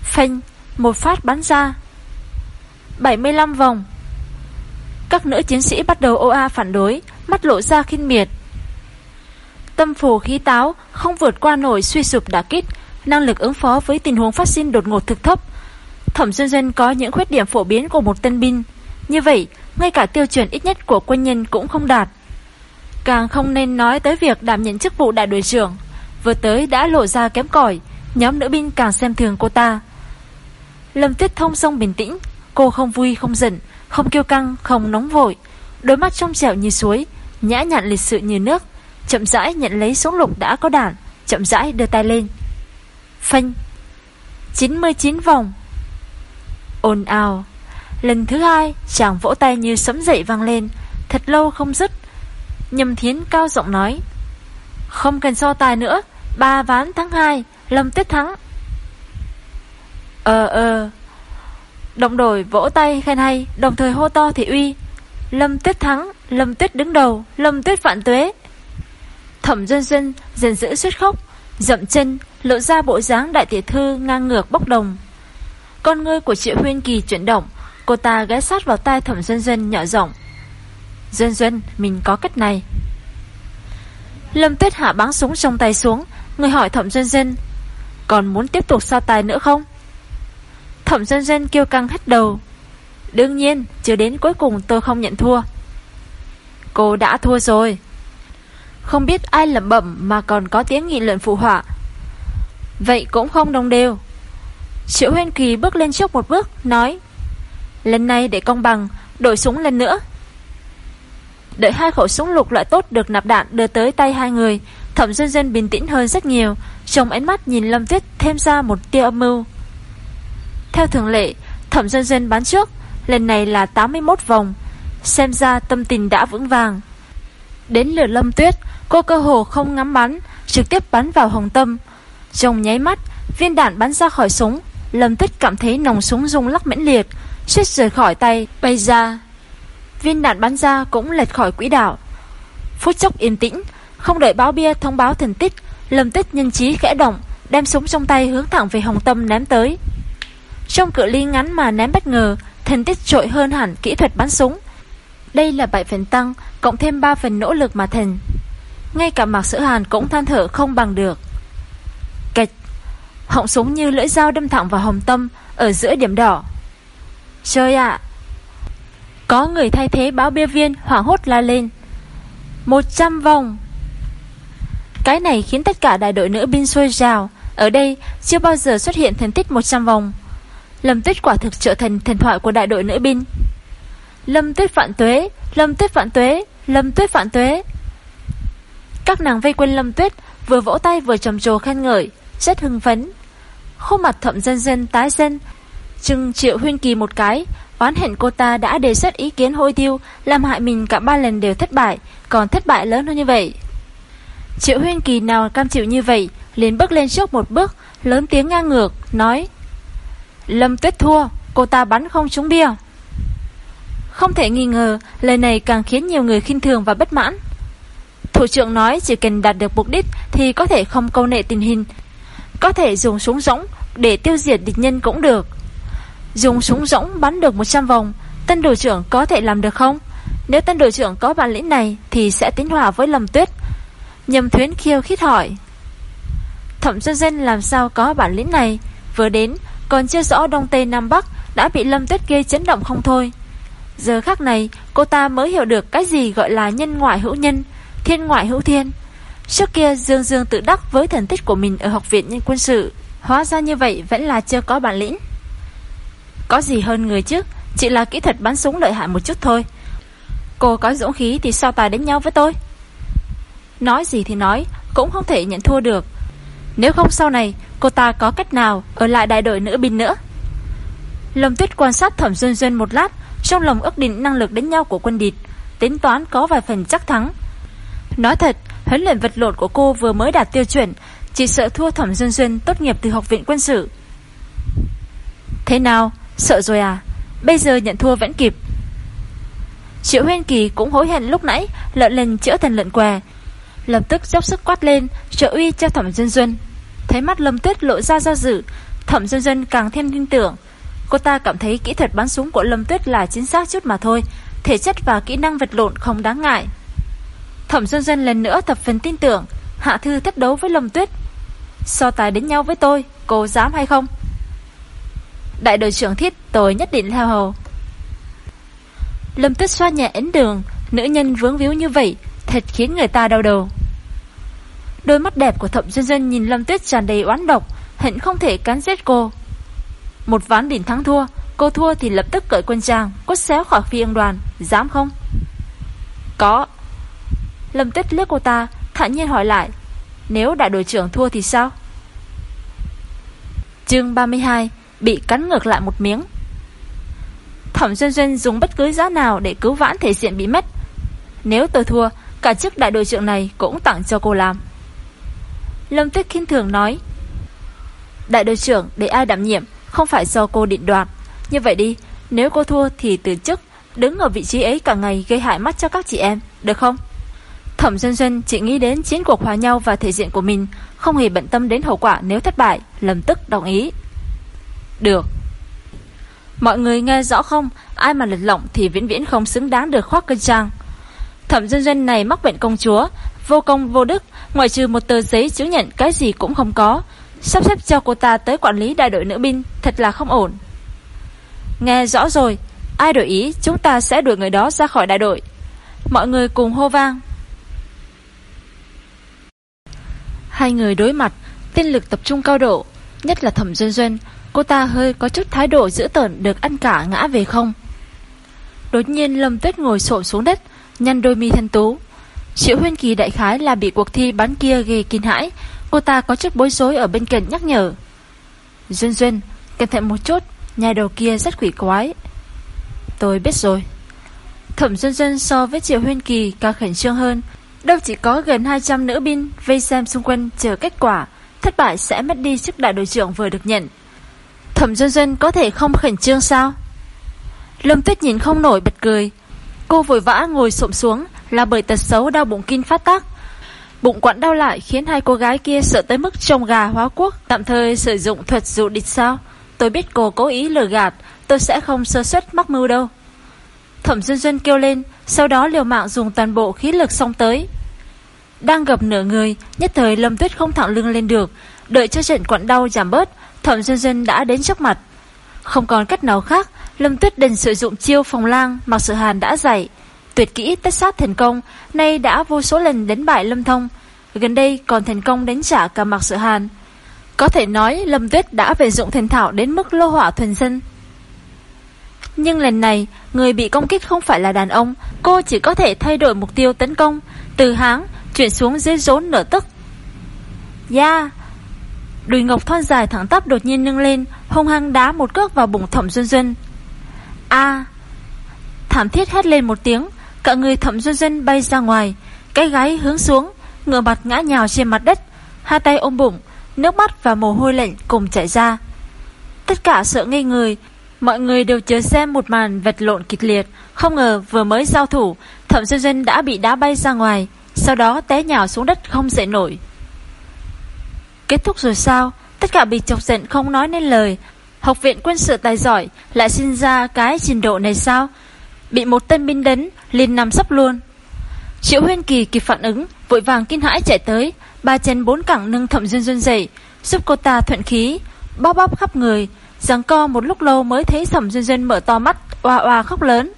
Phanh, Một phát bắn ra. 75 vòng. Các nữ chiến sĩ bắt đầu OA phản đối, Mắt lộ ra khinh miệt. Tâm phù khí táo, Không vượt qua nổi suy sụp đả kích, Năng lực ứng phó với tình huống phát sinh đột ngột thực thấp. Thẩm dân dân có những khuyết điểm phổ biến của một tân binh. Như vậy, Ngay cả tiêu chuẩn ít nhất của quân nhân cũng không đạt. Càng không nên nói tới việc đảm nhận chức vụ đại đội trưởng. Vừa tới đã lộ ra kém cỏi, Nhóm nữ binh càng xem thường cô ta. Lâm Tuyết thông sông bình tĩnh, Cô không vui, không giận, Không kiêu căng, không nóng vội. Đôi mắt trong trẻo như suối, Nhã nhặn lịch sự như nước. Chậm rãi nhận lấy súng lục đã có đạn Chậm rãi đưa tay lên Phanh 99 vòng ồn ào. Lần thứ hai, chàng vỗ tay như sấm dậy vang lên, thật lâu không dứt. Nhâm Thiến cao giọng nói, không cần so tài nữa, ba ván tháng 2, Lâm Tuyết thắng. Ờ ờ, đồng đội vỗ tay khen hay, đồng thời hô to thị uy. Lâm Tuyết thắng, Lâm Tuyết đứng đầu, Lâm Tuyết vạn tuế. Thẩm dân dân dần dữ xuất khóc, dậm chân, lộ ra bộ dáng đại tiểu thư ngang ngược bốc đồng. Con ngươi của Triệu Huyên Kỳ chuyển động, cô ta ghé sát vào tai Thẩm Dân Dân nhỏ giọng. Dân Dân, mình có cách này. Lâm Tuyết hạ bắn súng trong tay xuống, người hỏi Thẩm Dân Dân, còn muốn tiếp tục so tài nữa không? Thẩm Dân Dân kêu căng hết đầu. Đương nhiên, chưa đến cuối cùng tôi không nhận thua. Cô đã thua rồi. Không biết ai lẩm bẩm mà còn có tiếng nghị luận phụ họa. Vậy cũng không đồng đều. Triệu Huyên Kỳ bước lên trước một bước, nói Lần này để công bằng, đổi súng lần nữa. Đợi hai khẩu súng lục loại tốt được nạp đạn đưa tới tay hai người, Thẩm Dân Dân bình tĩnh hơn rất nhiều, trong ánh mắt nhìn Lâm Tuyết thêm ra một tia âm mưu. Theo thường lệ, Thẩm Dân Dân bán trước, lần này là 81 vòng, xem ra tâm tình đã vững vàng. Đến lượt Lâm Tuyết, cô cơ hồ không ngắm bắn, trực tiếp bắn vào hồng tâm. Trong nháy mắt, viên đạn bắn ra khỏi súng, Lâm Tuyết cảm thấy nòng súng rung lắc mãnh liệt, suýt rời khỏi tay, bay ra. Viên đạn bắn ra cũng lệch khỏi quỹ đạo. Phút chốc yên tĩnh, không đợi báo bia thông báo thành tích, Lâm Tuyết nhân trí khẽ động, đem súng trong tay hướng thẳng về Hồng Tâm ném tới. Trong cự ly ngắn mà ném bất ngờ, thành tích trội hơn hẳn kỹ thuật bắn súng. Đây là 7 phần tăng, cộng thêm 3 phần nỗ lực mà thành. Ngay cả Mạc sữa Hàn cũng than thở không bằng được. Cạch, họng súng như lưỡi dao đâm thẳng vào Hồng Tâm ở giữa điểm đỏ. Trời ạ! Có người thay thế báo bia viên hoảng hốt la lên. 100 vòng! Cái này khiến tất cả đại đội nữ binh sôi rào. Ở đây chưa bao giờ xuất hiện thành tích 100 vòng. Lâm Tuyết quả thực trở thành thần thoại của đại đội nữ binh. Lâm Tuyết vạn tuế, Lâm Tuyết vạn tuế, Lâm Tuyết vạn tuế. Các nàng vây quanh Lâm Tuyết, vừa vỗ tay vừa trầm trồ khen ngợi, rất hưng phấn. Khuôn mặt thậm dân dân tái dân, chừng triệu huyên kỳ một cái, oán hẹn cô ta đã đề xuất ý kiến hôi tiêu, làm hại mình cả ba lần đều thất bại, còn thất bại lớn hơn như vậy. Triệu huyên kỳ nào cam chịu như vậy, liền bước lên trước một bước, lớn tiếng ngang ngược, nói Lâm Tuyết thua, cô ta bắn không trúng bia. Không thể nghi ngờ, lời này càng khiến nhiều người khinh thường và bất mãn. Thủ trưởng nói chỉ cần đạt được mục đích thì có thể không câu nệ tình hình. Có thể dùng súng rỗng để tiêu diệt địch nhân cũng được. Dùng súng rỗng bắn được 100 vòng, tân đội trưởng có thể làm được không? Nếu tân đội trưởng có bản lĩnh này thì sẽ tính hòa với Lâm Tuyết. Nhầm Thuyến khiêu khít hỏi. Thẩm Dân Dân làm sao có bản lĩnh này? Vừa đến, còn chưa rõ Đông Tây Nam Bắc đã bị Lâm Tuyết gây chấn động không thôi. Giờ khắc này, cô ta mới hiểu được cái gì gọi là nhân ngoại hữu nhân, thiên ngoại hữu thiên. Trước kia Dương Dương tự đắc với thành tích của mình ở học viện nhân quân sự, hóa ra như vậy vẫn là chưa có bản lĩnh. Có gì hơn người chứ, chỉ là kỹ thuật bắn súng lợi hại một chút thôi. Cô có dũng khí thì sao tài đánh nhau với tôi? Nói gì thì nói, cũng không thể nhận thua được. Nếu không sau này, cô ta có cách nào ở lại đại đội nữ binh nữa? Lâm Tuyết quan sát Thẩm dương dương một lát, trong lòng ước định năng lực đánh nhau của quân địch, tính toán có vài phần chắc thắng. Nói thật, huấn luyện vật lộn của cô vừa mới đạt tiêu chuẩn, chỉ sợ thua Thẩm duyên duyên tốt nghiệp từ học viện quân sự. Thế nào, sợ rồi à? Bây giờ nhận thua vẫn kịp. Triệu Huyên Kỳ cũng hối hận lúc nãy lợn lần chữa thần lợn què, lập tức dốc sức quát lên, trợ uy cho Thẩm duyên duyên Thấy mắt Lâm Tuyết lộ ra do dự, Thẩm duyên duyên càng thêm tin tưởng. Cô ta cảm thấy kỹ thuật bắn súng của Lâm Tuyết là chính xác chút mà thôi, thể chất và kỹ năng vật lộn không đáng ngại. Thẩm Xuân Xuân lần nữa thập phần tin tưởng, Hạ Thư thách đấu với Lâm Tuyết. So tài đến nhau với tôi, cô dám hay không? Đại đội trưởng thiết tôi nhất định theo hầu. Lâm Tuyết xoa nhẹ ấn đường, nữ nhân vướng víu như vậy, thật khiến người ta đau đầu. Đôi mắt đẹp của Thẩm Xuân Xuân nhìn Lâm Tuyết tràn đầy oán độc, hận không thể cắn giết cô. Một ván đỉnh thắng thua, cô thua thì lập tức cởi quân trang, Cốt xéo khỏi phi ương đoàn, dám không? Có. Lâm Tuyết liếc cô ta, thản nhiên hỏi lại, nếu đại đội trưởng thua thì sao? Chương 32 Bị cắn ngược lại một miếng Thẩm duyên duyên dùng bất cứ giá nào để cứu vãn thể diện bị mất. Nếu tôi thua, cả chức đại đội trưởng này cũng tặng cho cô làm. Lâm Tuyết khinh thường nói. Đại đội trưởng để ai đảm nhiệm, không phải do cô định đoạt. Như vậy đi, nếu cô thua thì từ chức, đứng ở vị trí ấy cả ngày gây hại mắt cho các chị em, được không? Thẩm Dân Dân chỉ nghĩ đến chiến cuộc hòa nhau và thể diện của mình, không hề bận tâm đến hậu quả nếu thất bại, lập tức đồng ý. Được. Mọi người nghe rõ không, ai mà lật lọng thì viễn viễn không xứng đáng được khoác cân trang. Thẩm Dân Dân này mắc bệnh công chúa, vô công vô đức, ngoại trừ một tờ giấy chứng nhận cái gì cũng không có. Sắp xếp cho cô ta tới quản lý đại đội nữ binh, thật là không ổn. Nghe rõ rồi, ai đổi ý chúng ta sẽ đuổi người đó ra khỏi đại đội. Mọi người cùng hô vang. Hai người đối mặt, tinh lực tập trung cao độ, nhất là Thẩm duyên duyên, cô ta hơi có chút thái độ dữ tợn được ăn cả ngã về không. Đột nhiên Lâm Tuyết ngồi xổm xuống đất, nhăn đôi mi thanh tú. Triệu Huyên Kỳ đại khái là bị cuộc thi bắn kia ghê kinh hãi, cô ta có chút bối rối ở bên cạnh nhắc nhở. duyên duyên, cẩn thận một chút, nhà đầu kia rất quỷ quái. Tôi biết rồi. Thẩm duyên duyên so với Triệu Huyên Kỳ càng khẩn trương hơn, Đâu chỉ có gần 200 nữ binh vây xem xung quanh chờ kết quả, thất bại sẽ mất đi chức đại đội trưởng vừa được nhận. Thẩm duyên duyên có thể không khẩn trương sao? Lâm Tuyết nhìn không nổi bật cười. Cô vội vã ngồi xổm xuống là bởi tật xấu đau bụng kinh phát tác. Bụng quặn đau lại khiến hai cô gái kia sợ tới mức trông gà hóa quốc tạm thời sử dụng thuật dụ địch sao. Tôi biết cô cố ý lừa gạt, tôi sẽ không sơ suất mắc mưu đâu. Thẩm duyên duyên kêu lên, sau đó liều mạng dùng toàn bộ khí lực xông tới. Đang gặp nửa người, nhất thời Lâm Tuyết không thẳng lưng lên được, đợi cho trận quặn đau giảm bớt, Thẩm duyên duyên đã đến trước mặt. Không còn cách nào khác, Lâm Tuyết đành sử dụng chiêu phòng lang mà sự hàn đã dạy. Tuyệt kỹ tất sát thành công, nay đã vô số lần đánh bại Lâm Thông. Gần đây còn thành công đánh trả cả mặc sự hàn. Có thể nói Lâm Tuyết đã về dụng thần thảo đến mức lô hỏa thuần dân. Nhưng lần này, người bị công kích không phải là đàn ông, cô chỉ có thể thay đổi mục tiêu tấn công, từ háng chuyển xuống dưới rốn nở tức. Yeah! Đùi ngọc thon dài thẳng tắp đột nhiên nâng lên, hung hăng đá một cước vào bụng Thẩm Duân Duân. A! Thảm thiết hét lên một tiếng, cả người Thẩm dân dân bay ra ngoài, cái gái hướng xuống, ngửa mặt ngã nhào trên mặt đất, hai tay ôm bụng, nước mắt và mồ hôi lạnh cùng chảy ra. Tất cả sợ ngây người, Mọi người đều chờ xem một màn vật lộn kịch liệt, không ngờ vừa mới giao thủ, Thẩm Dân Dân đã bị đá bay ra ngoài, sau đó té nhào xuống đất không dậy nổi. Kết thúc rồi sao? Tất cả bị chọc giận không nói nên lời. Học viện quân sự tài giỏi lại sinh ra cái trình độ này sao? Bị một tên binh đánh, liền nằm sắp luôn. Triệu Huyên Kỳ kịp phản ứng, vội vàng kinh hãi chạy tới, ba chân bốn cẳng nâng Thẩm duyên duyên dậy, giúp cô ta thuận khí, bóp bóp khắp người, giáng co một lúc lâu mới thấy Thẩm Duyên Duyên mở to mắt, oa oa khóc lớn.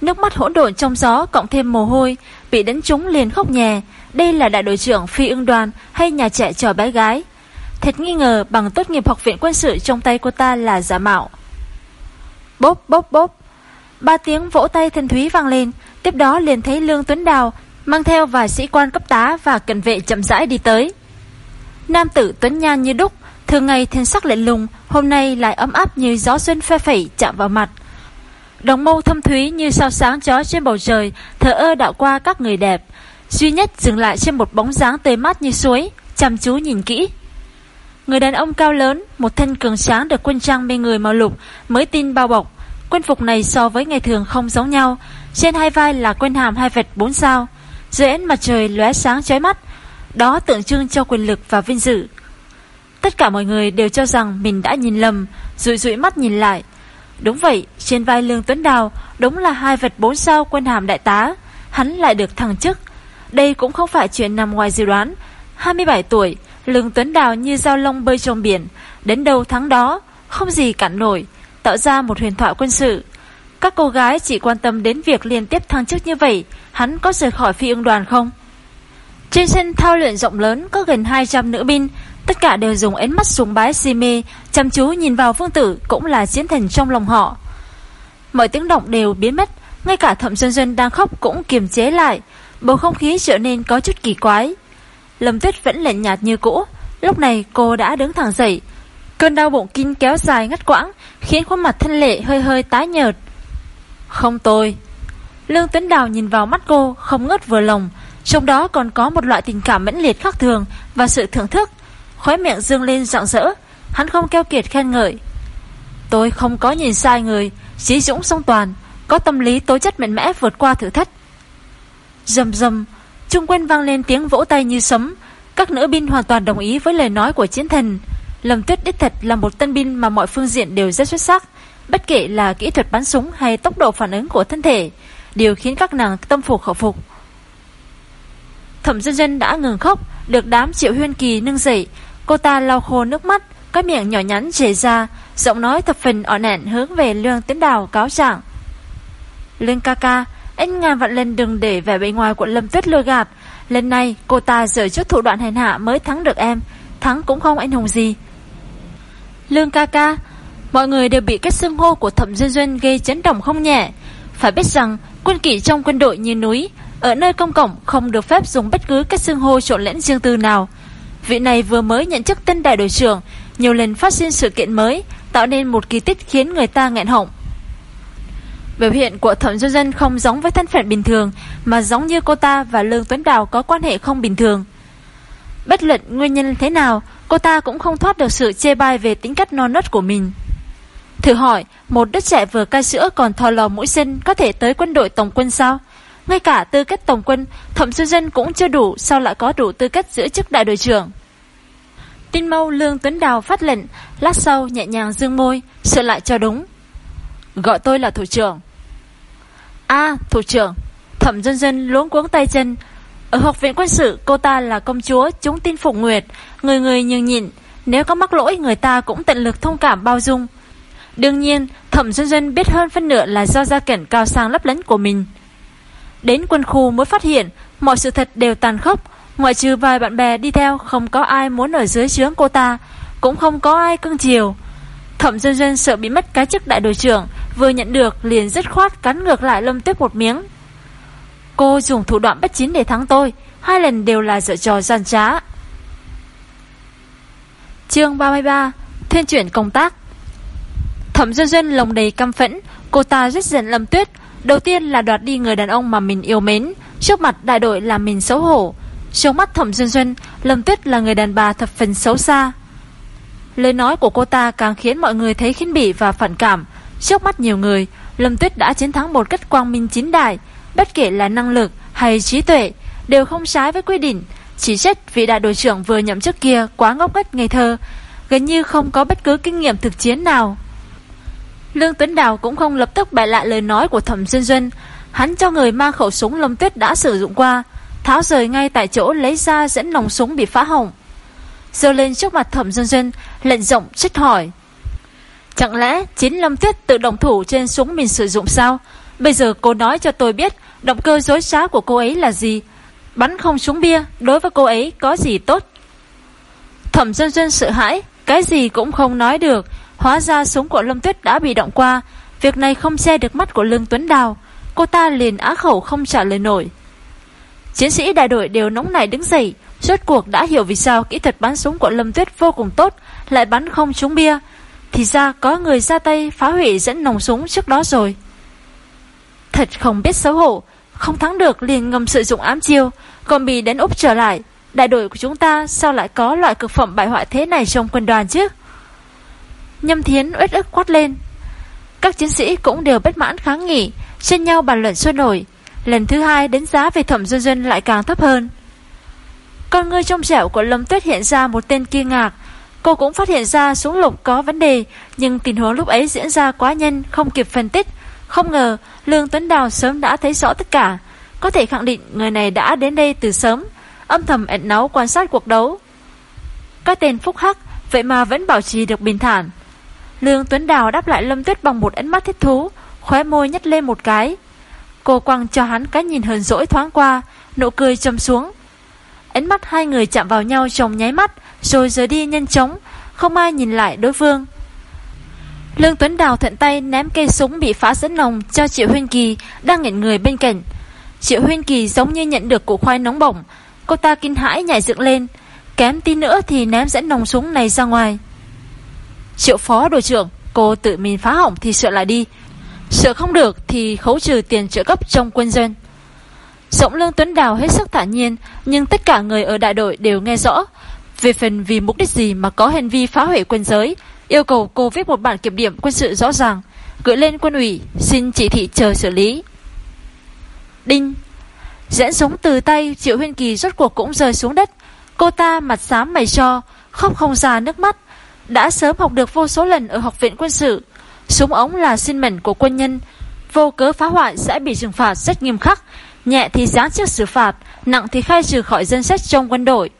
Nước mắt hỗn độn trong gió cộng thêm mồ hôi, bị đánh trúng liền khóc nhè. Đây là đại đội trưởng phi ưng đoàn hay nhà trẻ trò bé gái. Thật nghi ngờ bằng tốt nghiệp học viện quân sự trong tay cô ta là giả mạo. Bốp bốp bốp. Ba tiếng vỗ tay thân thúy vang lên, tiếp đó liền thấy Lương Tuấn Đào mang theo vài sĩ quan cấp tá và cận vệ chậm rãi đi tới. Nam tử Tuấn Nhan như đúc, Thường ngày thiên sắc lạnh lùng, hôm nay lại ấm áp như gió xuân phe phẩy chạm vào mặt. Đồng mâu thâm thúy như sao sáng chói trên bầu trời, thở ơ đạo qua các người đẹp. Duy nhất dừng lại trên một bóng dáng tươi mát như suối, chăm chú nhìn kỹ. Người đàn ông cao lớn, một thân cường sáng được quân trang bên người màu lục, mới tin bao bọc. Quân phục này so với ngày thường không giống nhau, trên hai vai là quân hàm hai vệt bốn sao, dưới ánh mặt trời lóe sáng chói mắt, đó tượng trưng cho quyền lực và vinh dự. Tất cả mọi người đều cho rằng mình đã nhìn lầm, rụi rụi mắt nhìn lại. Đúng vậy, trên vai Lương Tuấn Đào đúng là hai vật bốn sao quân hàm đại tá, hắn lại được thăng chức. Đây cũng không phải chuyện nằm ngoài dự đoán. 27 tuổi, Lương Tuấn Đào như dao lông bơi trong biển, đến đầu tháng đó, không gì cản nổi, tạo ra một huyền thoại quân sự. Các cô gái chỉ quan tâm đến việc liên tiếp thăng chức như vậy, hắn có rời khỏi phi ưng đoàn không? Trên sân thao luyện rộng lớn có gần 200 nữ binh, Tất cả đều dùng ánh mắt sùng bái si mê, chăm chú nhìn vào Phương Tử cũng là chiến thần trong lòng họ. Mọi tiếng động đều biến mất, ngay cả Thẩm dân dân đang khóc cũng kiềm chế lại, bầu không khí trở nên có chút kỳ quái. Lâm Tuyết vẫn lạnh nhạt như cũ, lúc này cô đã đứng thẳng dậy. Cơn đau bụng kinh kéo dài ngắt quãng, khiến khuôn mặt thân lệ hơi hơi tái nhợt. Không tôi. Lương Tuấn Đào nhìn vào mắt cô, không ngớt vừa lòng, trong đó còn có một loại tình cảm mãnh liệt khác thường và sự thưởng thức. Khóe miệng dương lên rạng rỡ, hắn không keo kiệt khen ngợi. Tôi không có nhìn sai người, trí dũng song toàn, có tâm lý tố chất mạnh mẽ vượt qua thử thách. Dầm dầm, trung quanh vang lên tiếng vỗ tay như sấm, các nữ binh hoàn toàn đồng ý với lời nói của chiến thần. Lâm Tuyết đích thật là một tân binh mà mọi phương diện đều rất xuất sắc, bất kể là kỹ thuật bắn súng hay tốc độ phản ứng của thân thể, đều khiến các nàng tâm phục khẩu phục. Thẩm dân dân đã ngừng khóc, được đám triệu huyên kỳ nâng dậy, cô ta lau khô nước mắt, cái miệng nhỏ nhắn chảy ra, giọng nói thập phần ỏ nẹn hướng về Lương Tiến Đào cáo trạng. Lương ca ca, anh ngàn vạn lần đừng để vẻ bề ngoài của Lâm Tuyết lừa gạt, lần này cô ta dở chút thủ đoạn hèn hạ mới thắng được em, thắng cũng không anh hùng gì. Lương ca ca, mọi người đều bị cách xưng hô của Thẩm Duyên Duyên gây chấn động không nhẹ, phải biết rằng quân kỷ trong quân đội như núi, ở nơi công cộng không được phép dùng bất cứ cách xưng hô trộn lẫn riêng tư nào. Vị này vừa mới nhận chức tân đại đội trưởng, nhiều lần phát sinh sự kiện mới, tạo nên một kỳ tích khiến người ta nghẹn họng. Biểu hiện của Thẩm duyên Dân không giống với thân phận bình thường, mà giống như cô ta và Lương Tuấn Đào có quan hệ không bình thường. Bất luận nguyên nhân thế nào, cô ta cũng không thoát được sự chê bai về tính cách non nớt của mình. Thử hỏi, một đứa trẻ vừa cai sữa còn thò lò mũi sinh có thể tới quân đội tổng quân sao? Ngay cả tư cách tổng quân, Thẩm Duy Dân cũng chưa đủ, sao lại có đủ tư cách giữ chức đại đội trưởng? Tin mâu Lương Tuấn Đào phát lệnh, lát sau nhẹ nhàng dương môi, sửa lại cho đúng. Gọi tôi là thủ trưởng. a thủ trưởng. Thẩm dân dân luống cuống tay chân. Ở học viện quân sự, cô ta là công chúa, chúng tin phục nguyệt, người người nhường nhịn. Nếu có mắc lỗi, người ta cũng tận lực thông cảm bao dung. Đương nhiên, thẩm dân dân biết hơn phân nửa là do gia cảnh cao sang lấp lánh của mình. Đến quân khu mới phát hiện, mọi sự thật đều tàn khốc, Ngoại trừ vài bạn bè đi theo Không có ai muốn ở dưới chướng cô ta Cũng không có ai cưng chiều Thẩm dân dân sợ bị mất cái chức đại đội trưởng Vừa nhận được liền dứt khoát Cắn ngược lại lâm tuyết một miếng Cô dùng thủ đoạn bất chính để thắng tôi. Hai lần đều là dở trò gian trá. Chương 33 Thuyên chuyển công tác. Thẩm dân dân lòng đầy căm phẫn. Cô ta rất giận lâm tuyết. Đầu tiên là đoạt đi người đàn ông mà mình yêu mến. Trước mặt đại đội làm mình xấu hổ. Trong mắt Thẩm Duyên Duyên, Lâm Tuyết là người đàn bà thập phần xấu xa. Lời nói của cô ta càng khiến mọi người thấy khinh bỉ và phản cảm. Trước mắt nhiều người, Lâm Tuyết đã chiến thắng một cách quang minh chính đại, bất kể là năng lực hay trí tuệ, đều không trái với quy định. Chỉ trách vị đại đội trưởng vừa nhậm chức kia quá ngốc nghếch ngây thơ, gần như không có bất cứ kinh nghiệm thực chiến nào. Lương Tuấn Đào cũng không lập tức bại lại lời nói của Thẩm Duyên Duyên, hắn cho người mang khẩu súng Lâm Tuyết đã sử dụng qua, tháo rời ngay tại chỗ lấy ra dẫn nòng súng bị phá hỏng. Dơ lên trước mặt thẩm dân Duân, lệnh rộng trách hỏi. Chẳng lẽ chính Lâm Tuyết tự động thủ trên súng mình sử dụng sao? Bây giờ cô nói cho tôi biết động cơ dối trá của cô ấy là gì? Bắn không súng bia, đối với cô ấy có gì tốt? Thẩm dân dân sợ hãi, cái gì cũng không nói được. Hóa ra súng của Lâm Tuyết đã bị động qua. Việc này không che được mắt của Lương Tuấn Đào. Cô ta liền á khẩu không trả lời nổi. Chiến sĩ đại đội đều nóng nảy đứng dậy, rốt cuộc đã hiểu vì sao kỹ thuật bắn súng của Lâm Tuyết vô cùng tốt, lại bắn không trúng bia. Thì ra có người ra tay phá hủy dẫn nòng súng trước đó rồi. Thật không biết xấu hổ, không thắng được liền ngầm sử dụng ám chiêu, còn bị đến úp trở lại. Đại đội của chúng ta sao lại có loại cực phẩm bại hoại thế này trong quân đoàn chứ? Nhâm Thiến uất ức quát lên. Các chiến sĩ cũng đều bất mãn kháng nghị, trên nhau bàn luận sôi nổi. Lần thứ hai đánh giá về thẩm duyên duyên lại càng thấp hơn Con ngươi trong dẻo của Lâm Tuyết hiện ra một tên kia ngạc Cô cũng phát hiện ra súng lục có vấn đề Nhưng tình huống lúc ấy diễn ra quá nhanh Không kịp phân tích không ngờ Lương Tuấn Đào sớm đã thấy rõ tất cả. Có thể khẳng định người này đã đến đây từ sớm. Âm thầm ẹn náu quan sát cuộc đấu. Các tên phúc hắc Vậy mà vẫn bảo trì được bình thản. Lương Tuấn Đào đáp lại Lâm Tuyết bằng một ánh mắt thích thú Khóe môi nhếch lên một cái. Cô quăng cho hắn cái nhìn hờn dỗi thoáng qua, nụ cười châm xuống. Ánh mắt hai người chạm vào nhau trong nháy mắt, rồi rời đi nhanh chóng, không ai nhìn lại đối phương. Lương Tuấn Đào thuận tay ném cây súng bị phá dẫn nồng cho Triệu Huyên Kỳ đang nghẹn người bên cạnh. Triệu Huyên Kỳ giống như nhận được củ khoai nóng bỏng, cô ta kinh hãi nhảy dựng lên, kém tí nữa thì ném dẫn nòng súng này ra ngoài. Triệu phó đội trưởng Cô tự mình phá hỏng thì sợ lại đi Sợ không được thì khấu trừ tiền trợ cấp trong quân dân Rộng Lương Tuấn Đào hết sức thả nhiên Nhưng tất cả người ở đại đội đều nghe rõ Về phần vì mục đích gì mà có hành vi phá hủy quân giới Yêu cầu cô viết một bản kiểm điểm quân sự rõ ràng. Gửi lên quân ủy, Xin chỉ thị chờ xử lý. Đinh. Rẽn súng từ tay Triệu Huyên Kỳ rốt cuộc cũng rơi xuống đất. Cô ta mặt xám mày cho, Khóc không ra nước mắt. Đã sớm học được vô số lần ở học viện quân sự. Súng ống là sinh mệnh của quân nhân. Vô cớ phá hoại sẽ bị trừng phạt rất nghiêm khắc. Nhẹ thì giáng chức xử phạt, Nặng thì khai trừ khỏi dân sách trong quân đội.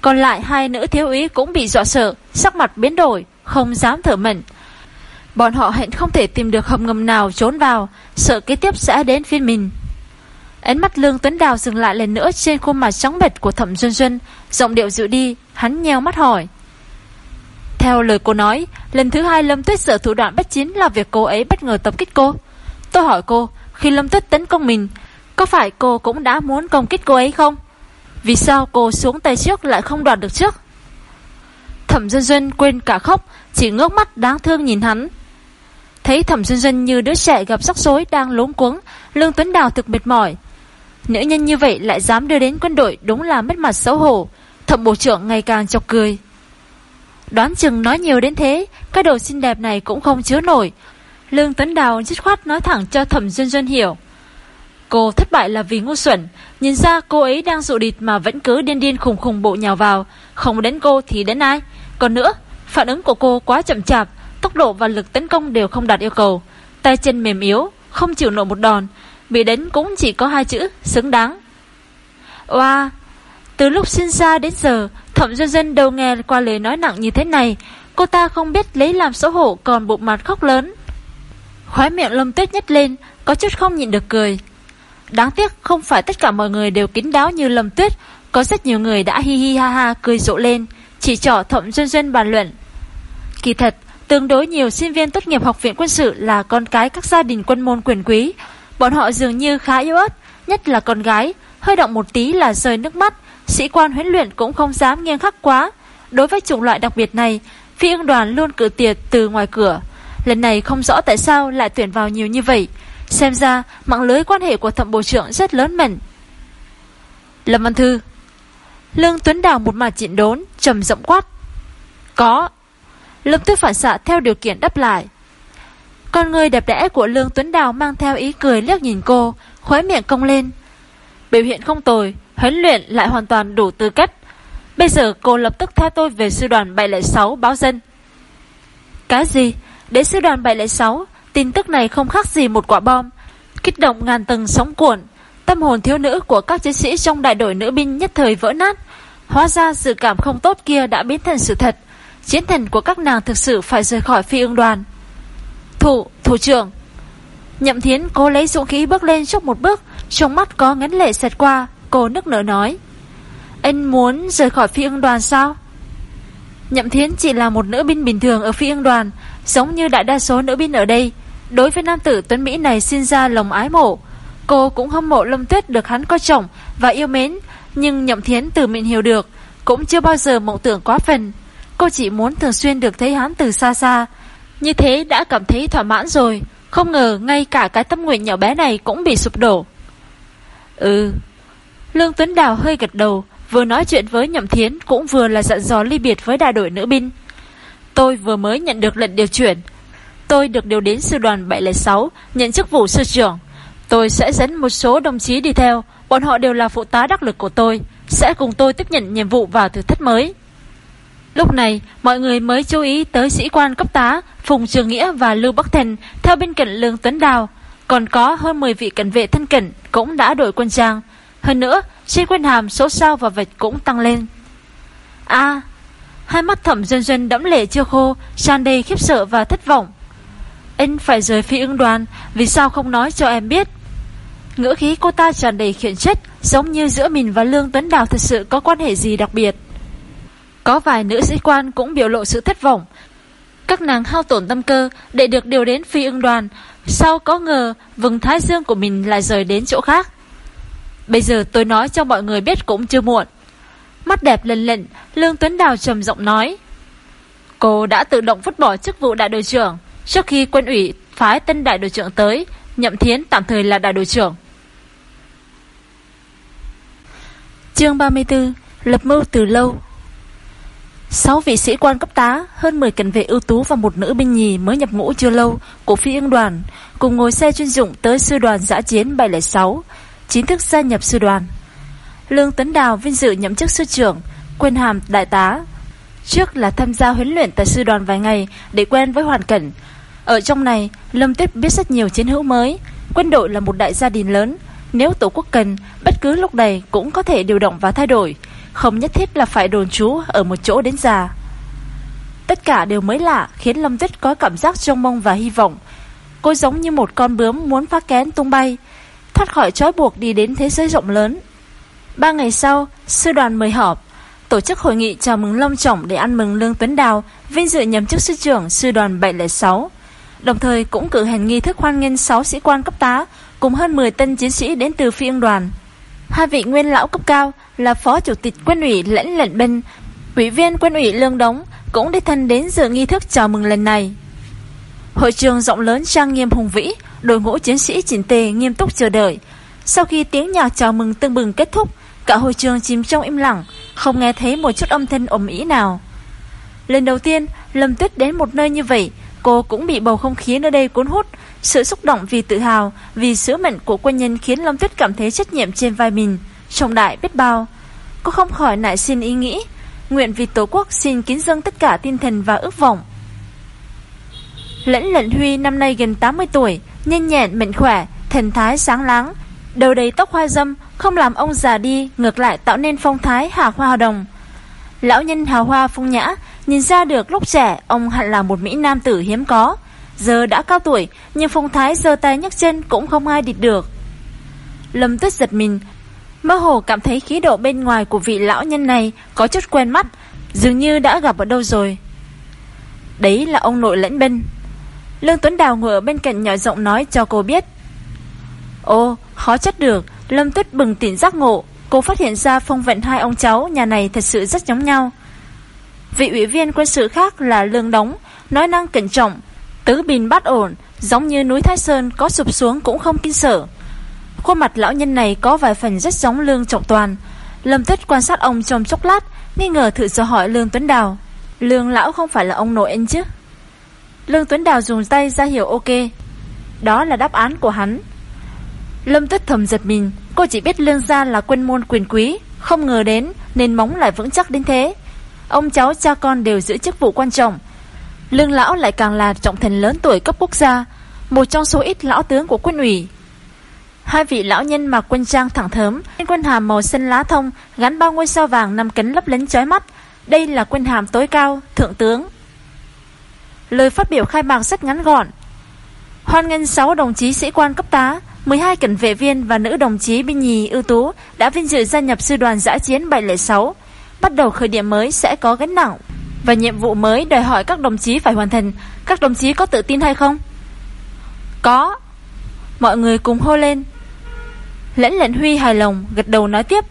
Còn lại hai nữ thiếu úy cũng bị dọa sợ, Sắc mặt biến đổi. Không dám thở mệnh Bọn họ hẹn không thể tìm được hầm ngầm nào trốn vào Sợ kế tiếp sẽ đến phiên mình Ánh mắt Lương Tuấn Đào dừng lại lần nữa trên khuôn mặt trắng bệch của Thẩm Duân Duân, giọng điệu dịu đi, hắn nheo mắt hỏi. Theo lời cô nói, lần thứ hai Lâm Tuyết sợ thủ đoạn bất chính là việc cô ấy bất ngờ tập kích cô. Tôi hỏi cô, khi Lâm Tuyết tấn công mình, có phải cô cũng đã muốn công kích cô ấy không? Vì sao cô xuống tay trước lại không đoạt được trước? Thẩm Duyên Duyên quên cả khóc, chỉ ngước mắt đáng thương nhìn hắn. Thấy Thẩm Duyên Duyên như đứa trẻ gặp rắc rối đang lốn cuống, Lương Tuấn Đào thực mệt mỏi, Nữ nhân như vậy lại dám đưa đến quân đội Đúng là mất mặt xấu hổ Thẩm bộ trưởng ngày càng chọc cười. Đoán chừng nói nhiều đến thế Cái đồ xinh đẹp này cũng không chứa nổi. Lương Tuấn Đào dứt khoát nói thẳng cho Thẩm Duyên Duyên hiểu. Cô thất bại là vì ngu xuẩn Nhìn ra cô ấy đang dụ địch Mà vẫn cứ điên điên khùng khùng bộ nhào vào. Không đến cô thì đến ai? Còn nữa, phản ứng của cô quá chậm chạp, Tốc độ và lực tấn công đều không đạt yêu cầu. Tay chân mềm yếu, Không chịu nổi một đòn. Bị đánh cũng chỉ có hai chữ, Xứng đáng. Wow Từ lúc sinh ra đến giờ, Thẩm dân Dân đâu nghe qua lời nói nặng như thế này. Cô ta không biết lấy làm xấu hổ Còn bụng mặt khóc lớn. Khói miệng lâm tuyết nhất lên, Có chút không nhịn được cười. Đáng tiếc không phải tất cả mọi người đều kín đáo như lâm tuyết. Có rất nhiều người đã hi hi ha ha cười rộ lên, Chỉ trỏ Thẩm Duân Dân bàn luận. Kỳ thật, Tương đối nhiều sinh viên tốt nghiệp học viện quân sự là con cái các gia đình quân môn quyền quý. Bọn họ dường như khá yếu ớt, Nhất là con gái. Hơi động một tí là rơi nước mắt. Sĩ quan huấn luyện cũng không dám nghiêm khắc quá. Đối với chủng loại đặc biệt này, Phi ưng đoàn luôn cử tiệt từ ngoài cửa. Lần này không rõ tại sao lại tuyển vào nhiều như vậy. Xem ra mạng lưới quan hệ của thẩm bộ trưởng rất lớn mẩn Lâm Văn Thư Lương Tuấn Đào một mặt chịn đốn trầm rộng quát Có Lâm Tuyết phản xạ theo điều kiện đáp lại con người đẹp đẽ của Lương Tuấn Đào mang theo ý cười liếc nhìn cô, khóe miệng cong lên. Biểu hiện không tồi, huấn luyện lại hoàn toàn đủ tư cách. Bây giờ cô lập tức theo tôi về sư đoàn 706 báo dân. Cái gì? Đến sư đoàn 706, tin tức này không khác gì một quả bom. Kích động ngàn tầng sóng cuộn, tâm hồn thiếu nữ của các chiến sĩ trong đại đội nữ binh nhất thời vỡ nát. Hóa ra sự cảm không tốt kia đã biến thành sự thật. Chiến thần của các nàng thực sự phải rời khỏi phi ương đoàn. Thủ, thủ trưởng Nhậm thiến cố lấy dũng khí bước lên trước một bước Trong mắt có ngấn lệ xẹt qua Cô nức nở nói Anh muốn rời khỏi phi ương đoàn sao Nhậm thiến chỉ là một nữ binh bình thường Ở phi ương đoàn Giống như đại đa số nữ binh ở đây Đối với nam tử Tuấn Mỹ này sinh ra lòng ái mộ, Cô cũng hâm mộ Lâm Tuyết được hắn coi trọng Và yêu mến, Nhưng Nhậm Thiến từ miệng hiểu được, Cũng chưa bao giờ mộng tưởng quá phần. Cô chỉ muốn thường xuyên được thấy hắn từ xa xa. Như thế đã cảm thấy thỏa mãn rồi, Không ngờ ngay cả cái tâm nguyện nhỏ bé này Cũng bị sụp đổ. Ừ. Lương Tuấn Đào hơi gật đầu, Vừa nói chuyện với Nhậm Thiến Cũng vừa là dặn dò ly biệt với đại đội nữ binh. Tôi vừa mới nhận được lệnh điều chuyển Tôi được điều đến sư đoàn 706 Nhận chức vụ sư trưởng Tôi sẽ dẫn một số đồng chí đi theo Bọn họ đều là phụ tá đắc lực của tôi Sẽ cùng tôi tiếp nhận nhiệm vụ vào thử thách mới Lúc này, mọi người mới chú ý tới sĩ quan cấp tá Phùng Trường Nghĩa và Lưu Bắc Thành theo bên cạnh Lương Tuấn Đào. Còn có hơn 10 vị cảnh vệ thân cận cũng đã đổi quân trang. Hơn nữa, trên quân hàm số sao và vạch cũng tăng lên. a hai mắt thẩm dân dân đẫm lệ chưa khô, tràn đầy khiếp sợ và thất vọng. Anh phải rời phi ưng đoàn, vì sao không nói cho em biết? Ngữ khí cô ta tràn đầy khiển trách, giống như giữa mình và Lương Tuấn Đào thật sự có quan hệ gì đặc biệt. Có vài nữ sĩ quan cũng biểu lộ sự thất vọng. Các nàng hao tổn tâm cơ để được điều đến phi ưng đoàn, sau có ngờ vừng thái dương của mình lại rời đến chỗ khác. Bây giờ tôi nói cho mọi người biết cũng chưa muộn. Mắt đẹp lần lệnh, Lương Tuấn Đào trầm giọng nói. Cô đã tự động vứt bỏ chức vụ đại đội trưởng trước khi quân ủy phái tân đại đội trưởng tới, Nhậm Thiến tạm thời là đại đội trưởng. Chương 34 Lập mưu từ lâu 6 vị sĩ quan cấp tá, hơn 10 cảnh vệ ưu tú và một nữ binh nhì mới nhập ngũ chưa lâu của phi ương đoàn, cùng ngồi xe chuyên dụng tới sư đoàn giã chiến 706, chính thức gia nhập sư đoàn. Lương Tấn Đào vinh dự nhậm chức sư trưởng, quyền hàm đại tá. Trước là tham gia huấn luyện tại sư đoàn vài ngày để quen với hoàn cảnh. Ở trong này, Lâm Tuyết biết rất nhiều chiến hữu mới. Quân đội là một đại gia đình lớn. Nếu tổ quốc cần, bất cứ lúc này cũng có thể điều động và thay đổi. Không nhất thiết là phải đồn trú ở một chỗ đến già. Tất cả đều mới lạ khiến Lâm Tuyết có cảm giác trông mong và hy vọng. Cô giống như một con bướm muốn phá kén tung bay, thoát khỏi trói buộc đi đến thế giới rộng lớn. Ba ngày sau, sư đoàn mời họp, tổ chức hội nghị chào mừng long trọng để ăn mừng Lương Tuấn Đào vinh dự nhậm chức sư trưởng sư đoàn 706. Đồng thời cũng cử hành nghi thức hoan nghênh 6 sĩ quan cấp tá cùng hơn 10 tân chiến sĩ đến từ phi đoàn. Hai vị nguyên lão cấp cao là Phó Chủ tịch Quân ủy Lãnh Lệnh Binh, Ủy viên Quân ủy Lương Đống cũng đi thân đến dự nghi thức chào mừng lần này. Hội trường rộng lớn trang nghiêm hùng vĩ, đội ngũ chiến sĩ chỉnh tề nghiêm túc chờ đợi. Sau khi tiếng nhạc chào mừng tương bừng kết thúc, cả hội trường chìm trong im lặng, không nghe thấy một chút âm thanh ồn ĩ nào. Lần đầu tiên, Lâm Tuyết đến một nơi như vậy, cô cũng bị bầu không khí nơi đây cuốn hút. Sự xúc động vì tự hào, vì sứ mệnh của quân nhân khiến Lâm Tuyết cảm thấy trách nhiệm trên vai mình, trọng đại biết bao. Cô không khỏi nại xin ý nghĩ, nguyện vì Tổ quốc xin kính dâng tất cả tinh thần và ước vọng. Lẫn lận Huy năm nay gần 80 tuổi, nhanh nhẹn, mạnh khỏe, thần thái sáng láng, đầu đầy tóc hoa dâm, không làm ông già đi, ngược lại tạo nên phong thái hà hoa đồng. Lão nhân hào hoa phong nhã, nhìn ra được lúc trẻ ông hẳn là một mỹ nam tử hiếm có. Giờ đã cao tuổi, nhưng phong thái giơ tay nhấc chân cũng không ai địch được. Lâm Tuyết giật mình, mơ hồ cảm thấy khí độ bên ngoài của vị lão nhân này có chút quen mắt, dường như đã gặp ở đâu rồi. Đấy là ông nội lãnh bên Lương Tuấn Đào ngồi ở bên cạnh nhỏ giọng nói cho cô biết. Ô, khó chất được, Lâm Tuyết bừng tỉnh giác ngộ, cô phát hiện ra phong vận hai ông cháu nhà này thật sự rất giống nhau. Vị ủy viên quân sự khác là Lương Đống, nói năng cẩn trọng, tứ bình bát ổn, giống như núi Thái Sơn có sụp xuống cũng không kinh sợ. Khuôn mặt lão nhân này có vài phần rất giống Lương Trọng Toàn. Lâm Tuyết quan sát ông trong chốc lát, nghi ngờ thử dò hỏi Lương Tuấn Đào. Lương lão không phải là ông nội anh chứ? Lương Tuấn Đào dùng tay ra hiểu ok. Đó là đáp án của hắn. Lâm Tuyết thầm giật mình, cô chỉ biết Lương gia là quân môn quyền quý, không ngờ đến nên móng lại vững chắc đến thế. Ông cháu cha con đều giữ chức vụ quan trọng. Lương lão lại càng là trọng thần lớn tuổi cấp quốc gia, một trong số ít lão tướng của quân ủy. Hai vị lão nhân mặc quân trang thẳng thớm, quân hàm màu xanh lá thông gắn bao ngôi sao vàng năm cánh lấp lánh chói mắt. Đây là quân hàm tối cao, thượng tướng. Lời phát biểu khai mạc rất ngắn gọn. Hoan nghênh 6 đồng chí sĩ quan cấp tá, 12 cảnh vệ viên và nữ đồng chí binh nhì ưu tú đã vinh dự gia nhập sư đoàn giã chiến 706. Bắt đầu khởi điểm mới sẽ có gánh nặng và nhiệm vụ mới đòi hỏi các đồng chí phải hoàn thành. Các đồng chí có tự tin hay không? Có. Mọi người cùng hô lên. Lẫn lệnh Huy hài lòng, gật đầu nói tiếp.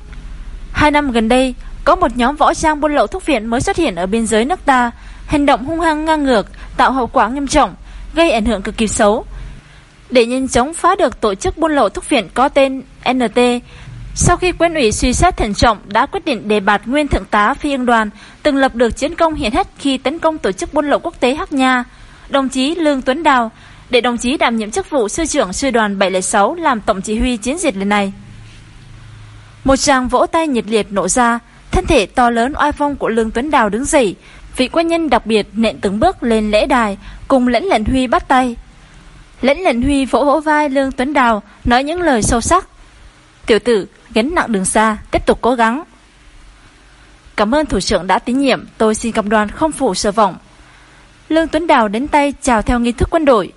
Hai năm gần đây, có một nhóm võ trang buôn lậu thuốc viện mới xuất hiện ở biên giới nước ta. Hành động hung hăng ngang ngược, tạo hậu quả nghiêm trọng, gây ảnh hưởng cực kỳ xấu. Để nhanh chóng phá được tổ chức buôn lậu thuốc viện có tên NT, sau khi quân ủy suy xét thận trọng đã quyết định đề bạt nguyên thượng tá phi ương đoàn từng lập được chiến công hiển hách khi tấn công tổ chức buôn lậu quốc tế Hắc Nha, đồng chí Lương Tuấn Đào, để đồng chí đảm nhiệm chức vụ sư trưởng sư đoàn 706 làm tổng chỉ huy chiến dịch lần này. Một tràng vỗ tay nhiệt liệt nổ ra, thân thể to lớn oai phong của Lương Tuấn Đào đứng dậy, vị quân nhân đặc biệt nện từng bước lên lễ đài, cùng lẫn lệnh huy bắt tay. Lẫn lệnh huy vỗ vỗ vai Lương Tuấn Đào, nói những lời sâu sắc. Tiểu tử, gánh nặng đường xa, tiếp tục cố gắng. Cảm ơn thủ trưởng đã tín nhiệm, tôi xin cầm đoàn không phụ sở vọng. Lương Tuấn Đào đến tay chào theo nghi thức quân đội.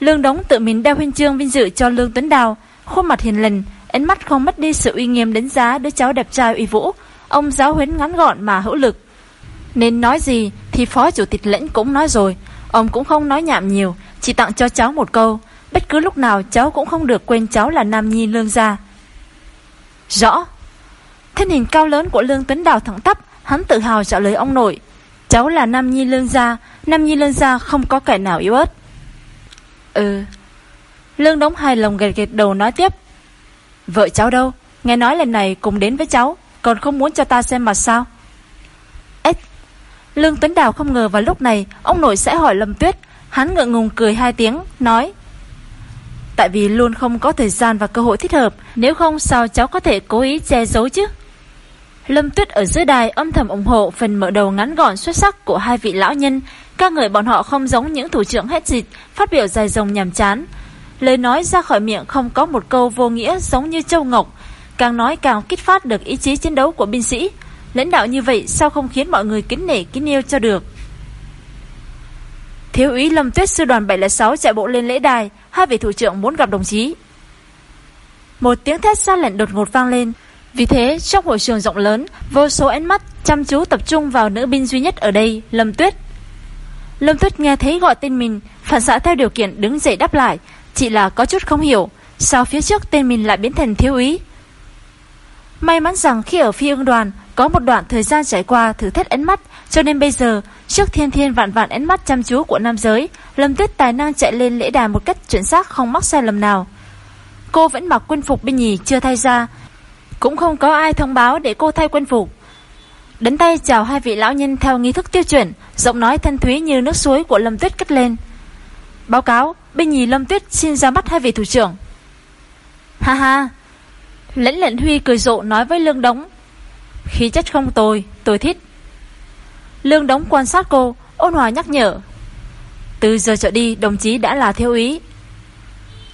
Lương Đống tự mình đeo huân chương vinh dự cho Lương Tuấn Đào, khuôn mặt hiền lành, ánh mắt không mất đi sự uy nghiêm đánh giá đứa cháu đẹp trai uy vũ. Ông giáo huấn ngắn gọn mà hữu lực. Nên nói gì thì phó chủ tịch lãnh cũng nói rồi, ông cũng không nói nhảm nhiều, chỉ tặng cho cháu một câu, bất cứ lúc nào cháu cũng không được quên cháu là Nam Nhi Lương gia. Rõ. Thân hình cao lớn của Lương Tuấn Đào thẳng tắp, hắn tự hào trả lời ông nội. Cháu là Nam Nhi Lương Gia Nam Nhi Lương Gia không có kẻ nào yếu ớt. Ừ. Lương đóng hài lòng gật gật đầu nói tiếp. Vợ cháu đâu? Nghe nói lần này cùng đến với cháu Còn không muốn cho ta xem mặt sao? Ếch. Lương Tuấn Đào không ngờ vào lúc này Ông nội sẽ hỏi Lâm Tuyết. Hắn ngượng ngùng cười hai tiếng Nói Tại vì luôn không có thời gian và cơ hội thích hợp Nếu không sao cháu có thể cố ý che giấu chứ Lâm Tuyết ở dưới đài âm thầm ủng hộ phần mở đầu ngắn gọn xuất sắc của hai vị lão nhân, ca ngợi bọn họ không giống những thủ trưởng hết dịch, phát biểu dài dòng nhàm chán. Lời nói ra khỏi miệng không có một câu vô nghĩa giống như châu ngọc, càng nói càng kích phát được ý chí chiến đấu của binh sĩ. Lãnh đạo như vậy sao không khiến mọi người kính nể kính yêu cho được. Thiếu úy Lâm Tuyết sư đoàn 706 chạy bộ lên lễ đài, hai vị thủ trưởng muốn gặp đồng chí. Một tiếng thét xa lệnh đột ngột vang lên, vì thế, trong hội trường rộng lớn, vô số ánh mắt chăm chú tập trung vào nữ binh duy nhất ở đây, Lâm Tuyết. Lâm Tuyết nghe thấy gọi tên mình, phản xạ theo điều kiện đứng dậy đáp lại, chỉ là có chút không hiểu, sao phía trước tên mình lại biến thành thiếu úy. May mắn rằng khi ở phi ương đoàn, có một đoạn thời gian trải qua thử thách ánh mắt, cho nên bây giờ, trước thiên thiên vạn vạn ánh mắt chăm chú của nam giới, Lâm Tuyết tài năng chạy lên lễ đài một cách chuẩn xác không mắc sai lầm nào. Cô vẫn mặc quân phục bên nhì chưa thay ra, cũng không có ai thông báo để cô thay quân phục. Đến tay chào hai vị lão nhân theo nghi thức tiêu chuẩn Giọng nói thanh thúy như nước suối của Lâm Tuyết cất lên. Báo cáo Bên nhì Lâm Tuyết xin ra mắt hai vị thủ trưởng. Ha ha Lãnh lệnh Huy cười rộ nói với Lương Đống. Khí chất không tôi Tôi thích. Lương đóng quan sát cô, Ôn hòa nhắc nhở. Từ giờ trở đi, đồng chí đã là thiếu úy.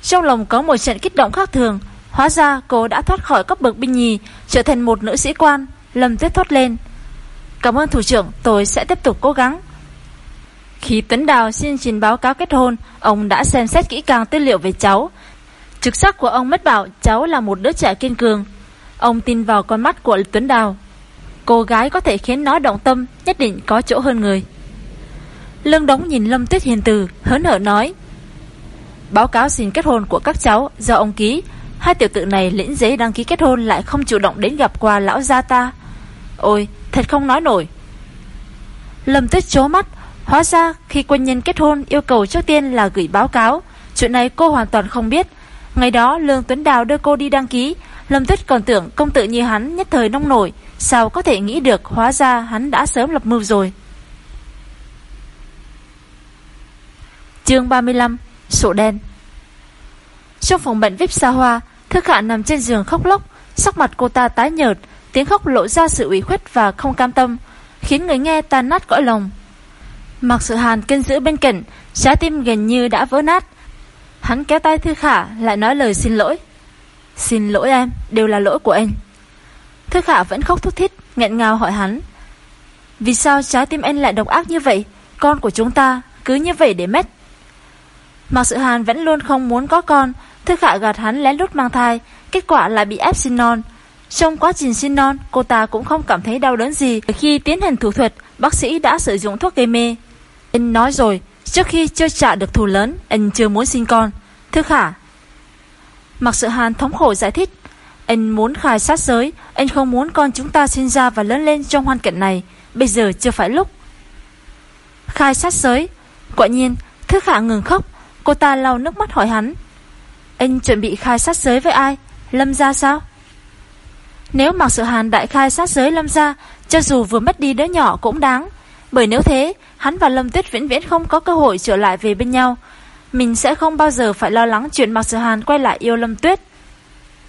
Trong lòng có một trận kích động khác thường, Hóa ra cô đã thoát khỏi cấp bậc binh nhì, Trở thành một nữ sĩ quan, Lâm tuyết thoát lên. Cảm ơn thủ trưởng, tôi sẽ tiếp tục cố gắng. Khi Tuấn Đào xin trình báo cáo kết hôn, Ông đã xem xét kỹ càng tư liệu về cháu. Trực sắc của ông mất bảo, Cháu là một đứa trẻ kiên cường Ông tin vào con mắt của Tuấn Đào Cô gái có thể khiến nó động tâm Nhất định có chỗ hơn người Lương đống nhìn Lâm Tuyết hiền từ Hớn hở nói Báo cáo xin kết hôn của các cháu do ông ký Hai tiểu tự này lĩnh giấy đăng ký kết hôn lại không chủ động đến gặp qua lão gia ta. Ôi, thật không nói nổi. Lâm tuyết chố mắt, hóa ra khi quân nhân kết hôn yêu cầu trước tiên là gửi báo cáo. Chuyện này cô hoàn toàn không biết. Ngày đó Lương Tuấn Đào đưa cô đi đăng ký, Lâm Tuyết còn tưởng công tự như hắn nhất thời nông nổi, sao có thể nghĩ được hóa ra hắn đã sớm lập mưu rồi. Chương 35 Sổ đen Trong phòng bệnh VIP xa hoa, Thư khả nằm trên giường khóc lóc, sắc mặt cô ta tái nhợt, tiếng khóc lộ ra sự ủy khuất và không cam tâm, khiến người nghe tan nát cõi lòng. Mặc sự hàn kinh giữ bên cạnh, trái tim gần như đã vỡ nát. Hắn kéo tay Thư Khả lại nói lời xin lỗi. Xin lỗi em, đều là lỗi của anh. Thức hạ vẫn khóc thút thít, nghẹn ngào hỏi hắn. Vì sao trái tim anh lại độc ác như vậy? Con của chúng ta cứ như vậy để mất. Mặc sự hàn vẫn luôn không muốn có con, Thức hạ gạt hắn lén lút mang thai, kết quả lại bị ép sinh non. Trong quá trình sinh non, cô ta cũng không cảm thấy đau đớn gì. Khi tiến hành thủ thuật, bác sĩ đã sử dụng thuốc gây mê. Anh nói rồi, trước khi chưa trả được thù lớn, anh chưa muốn sinh con. Thức hạ Mặc sự hàn thống khổ giải thích. Anh muốn khai sát giới, anh không muốn con chúng ta sinh ra và lớn lên trong hoàn cảnh này. Bây giờ chưa phải lúc. Khai sát giới. Quả nhiên, thứ khả ngừng khóc. Cô ta lau nước mắt hỏi hắn. Anh chuẩn bị khai sát giới với ai? Lâm gia sao? Nếu mặc sự hàn đại khai sát giới Lâm gia, cho dù vừa mất đi đứa nhỏ cũng đáng. Bởi nếu thế, hắn và Lâm Tuyết vĩnh viễn không có cơ hội trở lại về bên nhau. Mình sẽ không bao giờ phải lo lắng chuyện mặc sự hàn quay lại yêu Lâm Tuyết.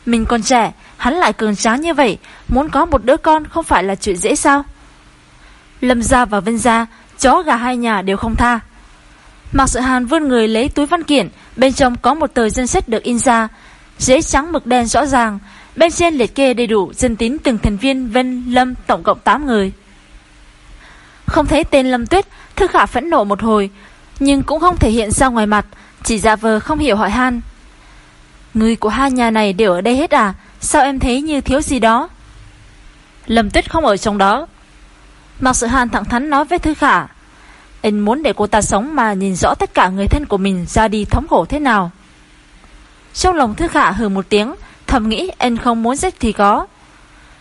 Mình còn trẻ, hắn lại cường tráng như vậy, muốn có một đứa con không phải là chuyện dễ sao? Lâm gia và Vân gia, chó gà hai nhà đều không tha. Mạc Sự Hàn vươn người lấy túi văn kiện, bên trong có một tờ danh sách được in ra, giấy trắng mực đen rõ ràng, bên trên liệt kê đầy đủ dân tín từng thành viên Vân Lâm tổng cộng 8 người. Không thấy tên Lâm Tuyết, Thư Khả phẫn nộ một hồi, nhưng cũng không thể hiện ra ngoài mặt, chỉ giả vờ không hiểu hỏi han. Người của hai nhà này đều ở đây hết à? Sao em thấy như thiếu gì đó? Lâm Tuyết không ở trong đó. Mạc Sự Hàn thẳng thắn nói với Thư Khả. Anh muốn để cô ta sống mà nhìn rõ tất cả người thân của mình ra đi thống khổ thế nào. Trong lòng Thư Khả hừ một tiếng, thầm nghĩ anh không muốn giết thì có.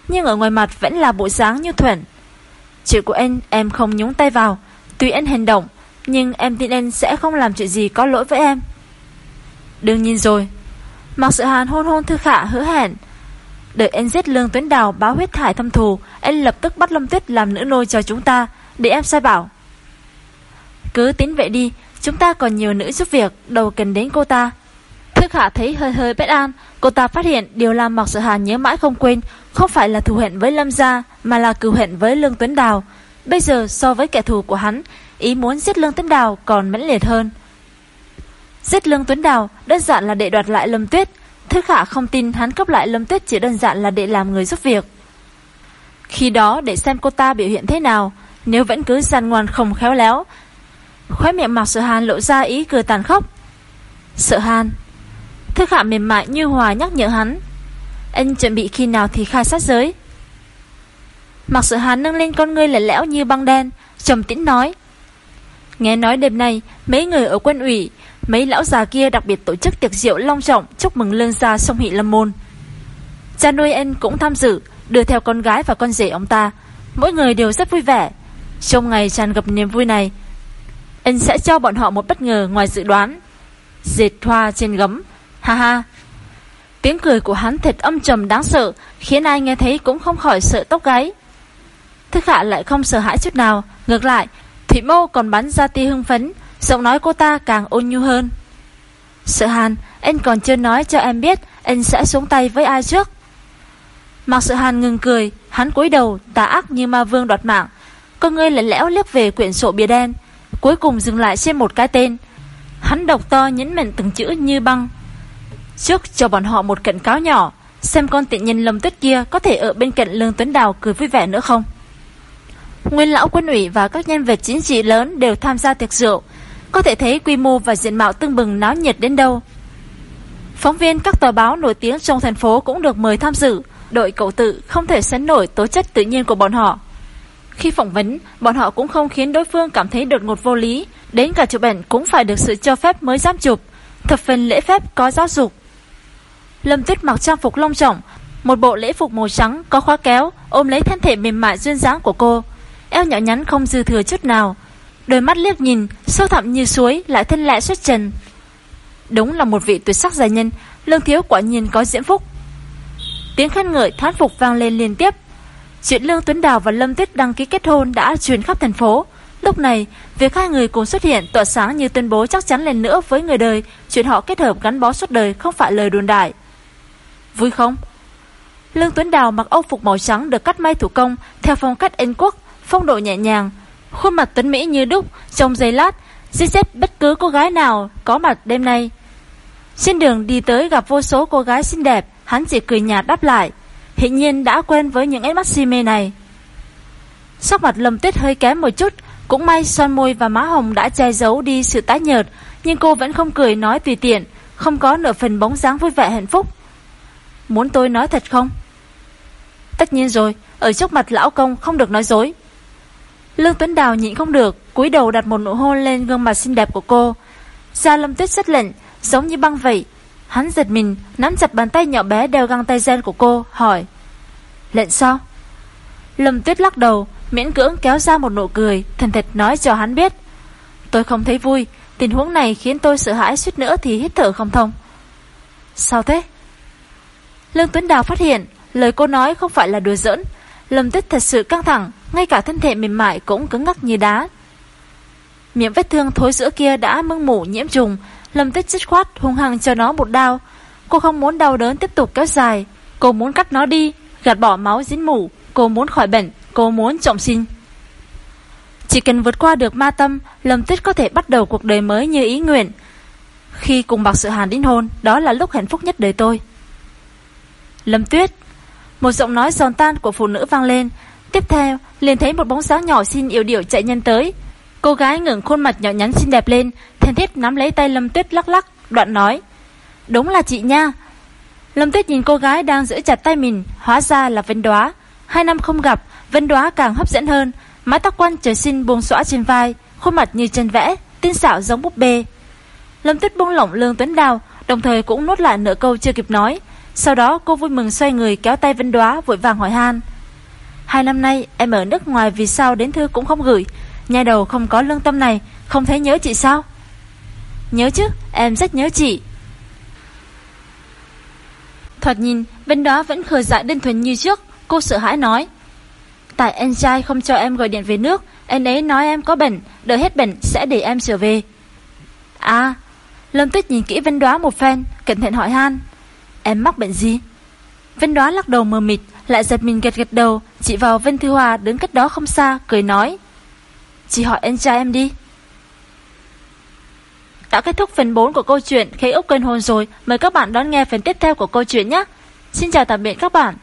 Nhưng ở ngoài mặt vẫn là bộ dáng như thuận. Chuyện của anh em không nhúng tay vào Tuy anh hành động nhưng em tin anh sẽ không làm chuyện gì có lỗi với em. Đương nhiên rồi. Mặc sự hàn hôn hôn thư khả hứa hẹn. Đợi anh giết lương tuấn đào báo huyết thải thâm thù Anh lập tức bắt Lâm Tuyết làm nữ nôi cho chúng ta, Để em sai bảo. Cứ tính vậy đi, Chúng ta còn nhiều nữ giúp việc, Đâu cần đến cô ta. Thư khả thấy hơi hơi bất an, Cô ta phát hiện điều làm Mạc Sự Hàn nhớ mãi không quên, Không phải là thù hẹn với Lâm Gia, Mà là cừu hẹn với Lương Tuấn Đào. Bây giờ so với kẻ thù của hắn Ý muốn giết Lương Tuấn Đào còn mãnh liệt hơn. Giết Lương Tuấn Đào Đơn giản là để đoạt lại Lâm Tuyết. Thư khả không tin hắn cấp lại Lâm Tuyết Chỉ đơn giản là để làm người giúp việc. Khi đó để xem cô ta biểu hiện thế nào, Nếu vẫn cứ gian ngoan không khéo léo. Khóe miệng Mạc Sở Hàn lộ ra ý cười tàn khốc. Sợ Hàn Thư khả mềm mại như hòa nhắc nhở hắn. Anh chuẩn bị khi nào thì khai sát giới. Mặc sợ hàn nâng lên con ngươi lẻ lẽo như băng đen, trầm tĩnh nói Nghe nói đêm nay Mấy người ở quân ủy Mấy lão già kia đặc biệt tổ chức tiệc rượu long trọng Chúc mừng lương gia sông Hị Lâm Môn Cha nuôi anh cũng tham dự Đưa theo con gái và con rể ông ta Mỗi người đều rất vui vẻ Trong ngày tràn ngập niềm vui này Anh sẽ cho bọn họ một bất ngờ ngoài dự đoán Dệt hoa trên gấm Ha ha. Tiếng cười của hắn thật âm trầm đáng sợ, khiến ai nghe thấy cũng không khỏi sợ tóc gáy. Thức hạ lại không sợ hãi chút nào, ngược lại, Thủy Mâu còn bắn ra tia hưng phấn, giọng nói cô ta càng ôn nhu hơn. Sợ hàn, anh còn chưa nói cho em biết anh sẽ xuống tay với ai trước. Mặc sợ hàn ngừng cười, hắn cúi đầu, tà ác như ma vương đoạt mạng. Con ngươi lạnh lẽo liếc về quyển sổ bìa đen, cuối cùng dừng lại trên một cái tên. Hắn đọc to nhấn mạnh từng chữ như băng. Trước cho bọn họ một cảnh cáo nhỏ Xem con tiện nhân lâm tuyết kia Có thể ở bên cạnh Lương Tuấn Đào cười vui vẻ nữa không Nguyên lão quân ủy Và các nhân vật chính trị lớn đều tham gia tiệc rượu. Có thể thấy quy mô và diện mạo tưng bừng náo nhiệt đến đâu. Phóng viên các tờ báo nổi tiếng trong thành phố Cũng được mời tham dự. Đội cậu tự không thể sánh nổi tố chất tự nhiên của bọn họ. Khi phỏng vấn Bọn họ cũng không khiến đối phương cảm thấy đột ngột vô lý. Đến cả chụp ảnh cũng phải được sự cho phép mới dám chụp. Thập phần lễ phép có giáo dục. Lâm Tuyết mặc trang phục long trọng, một bộ lễ phục màu trắng có khóa kéo, ôm lấy thân thể mềm mại duyên dáng của cô. Eo nhỏ nhắn không dư thừa chút nào. Đôi mắt liếc nhìn, sâu thẳm như suối, lại thân lẹ xuất trần. Đúng là một vị tuyệt sắc gia nhân, lương thiếu quả nhiên có diễm phúc. Tiếng khen ngợi thán phục vang lên liên tiếp. Chuyện Lương Tuấn Đào và Lâm Tuyết đăng ký kết hôn đã truyền khắp thành phố. Lúc này, việc hai người cùng xuất hiện tỏa sáng như tuyên bố chắc chắn lên nữa với người đời, chuyện họ kết hợp gắn bó suốt đời không phải lời đồn đại. Vui không? Lương Tuấn Đào mặc âu phục màu trắng được cắt may thủ công theo phong cách Anh quốc, phong độ nhẹ nhàng. Khuôn mặt tuấn Mỹ như đúc, trong giây lát, giết chết bất cứ cô gái nào có mặt đêm nay. Trên đường đi tới gặp vô số cô gái xinh đẹp, hắn chỉ cười nhạt đáp lại. Hiện nhiên đã quen với những ánh mắt si mê này. Sắc mặt lầm tuyết hơi kém một chút, cũng may son môi và má hồng đã che giấu đi sự tái nhợt, nhưng cô vẫn không cười nói tùy tiện, không có nửa phần bóng dáng vui vẻ hạnh phúc. Muốn tôi nói thật không? Tất nhiên rồi, ở trước mặt lão công không được nói dối. Lương Tuấn Đào nhịn không được, cúi đầu đặt một nụ hôn lên gương mặt xinh đẹp của cô. Gia lâm tuyết rất lạnh, giống như băng vậy. Hắn giật mình, nắm chặt bàn tay nhỏ bé đeo găng tay gen của cô, hỏi. Lệnh sao? Lâm tuyết lắc đầu, miễn cưỡng kéo ra một nụ cười, thần thật nói cho hắn biết. Tôi không thấy vui, tình huống này khiến tôi sợ hãi suýt nữa thì hít thở không thông. Sao thế? Lương Tuấn Đào phát hiện lời cô nói không phải là đùa giỡn. Lâm Tích thật sự căng thẳng, ngay cả thân thể mềm mại cũng cứng ngắc như đá. Miệng vết thương thối giữa kia đã mưng mủ nhiễm trùng, Lâm Tích dứt khoát hung hăng cho nó một đao. Cô không muốn đau đớn tiếp tục kéo dài, cô muốn cắt nó đi, gạt bỏ máu dính mủ, cô muốn khỏi bệnh, cô muốn trọng sinh. Chỉ cần vượt qua được ma tâm, Lâm Tích có thể bắt đầu cuộc đời mới như ý nguyện. Khi cùng Bạc Sự Hàn đính hôn, đó là lúc hạnh phúc nhất đời tôi. Lâm Tuyết một giọng nói giòn tan của phụ nữ vang lên. Tiếp theo, liền thấy một bóng dáng nhỏ xinh yếu điệu chạy nhân tới. Cô gái ngừng khuôn mặt nhỏ nhắn xinh đẹp lên, Thân thiết nắm lấy tay Lâm Tuyết lắc lắc, Đoạn nói, Đúng là chị nha. Lâm Tuyết nhìn cô gái đang giữ chặt tay mình, Hóa ra là Vân Đoá. Hai năm không gặp, Vân Đoá càng hấp dẫn hơn. Mái tóc quăn trời xinh buông xõa trên vai, Khuôn mặt như chân vẽ, Tinh xảo giống búp bê. Lâm Tuyết buông lỏng lương tuấn đào, Đồng thời cũng nuốt lại nửa câu chưa kịp nói sau đó, cô vui mừng xoay người kéo tay Vân Đoá, vội vàng hỏi han. Hai năm nay, em ở nước ngoài vì sao đến thư cũng không gửi? Nhà đầu không có lương tâm này, Không thấy nhớ chị sao? Nhớ chứ, em rất nhớ chị. Thoạt nhìn, Vinh Đoá vẫn khờ dại đơn thuần như trước, Cô sợ hãi nói. Tại anh trai không cho em gọi điện về nước, Anh ấy nói em có bệnh, Đợi hết bệnh sẽ để em trở về. À Lâm Tuyết nhìn kỹ Vân Đoá một phen, Cẩn thận hỏi han. Em mắc bệnh gì? Vân Đoá lắc đầu mờ mịt, Lại giật mình gật gật đầu. Chị vào Vân Thư Hòa đứng cách đó không xa, Cười nói, Chị hỏi anh trai em đi. Đã kết thúc phần 4 của câu chuyện Khế Úc quên hồn rồi, Mời các bạn đón nghe phần tiếp theo của câu chuyện nhé. Xin chào tạm biệt các bạn.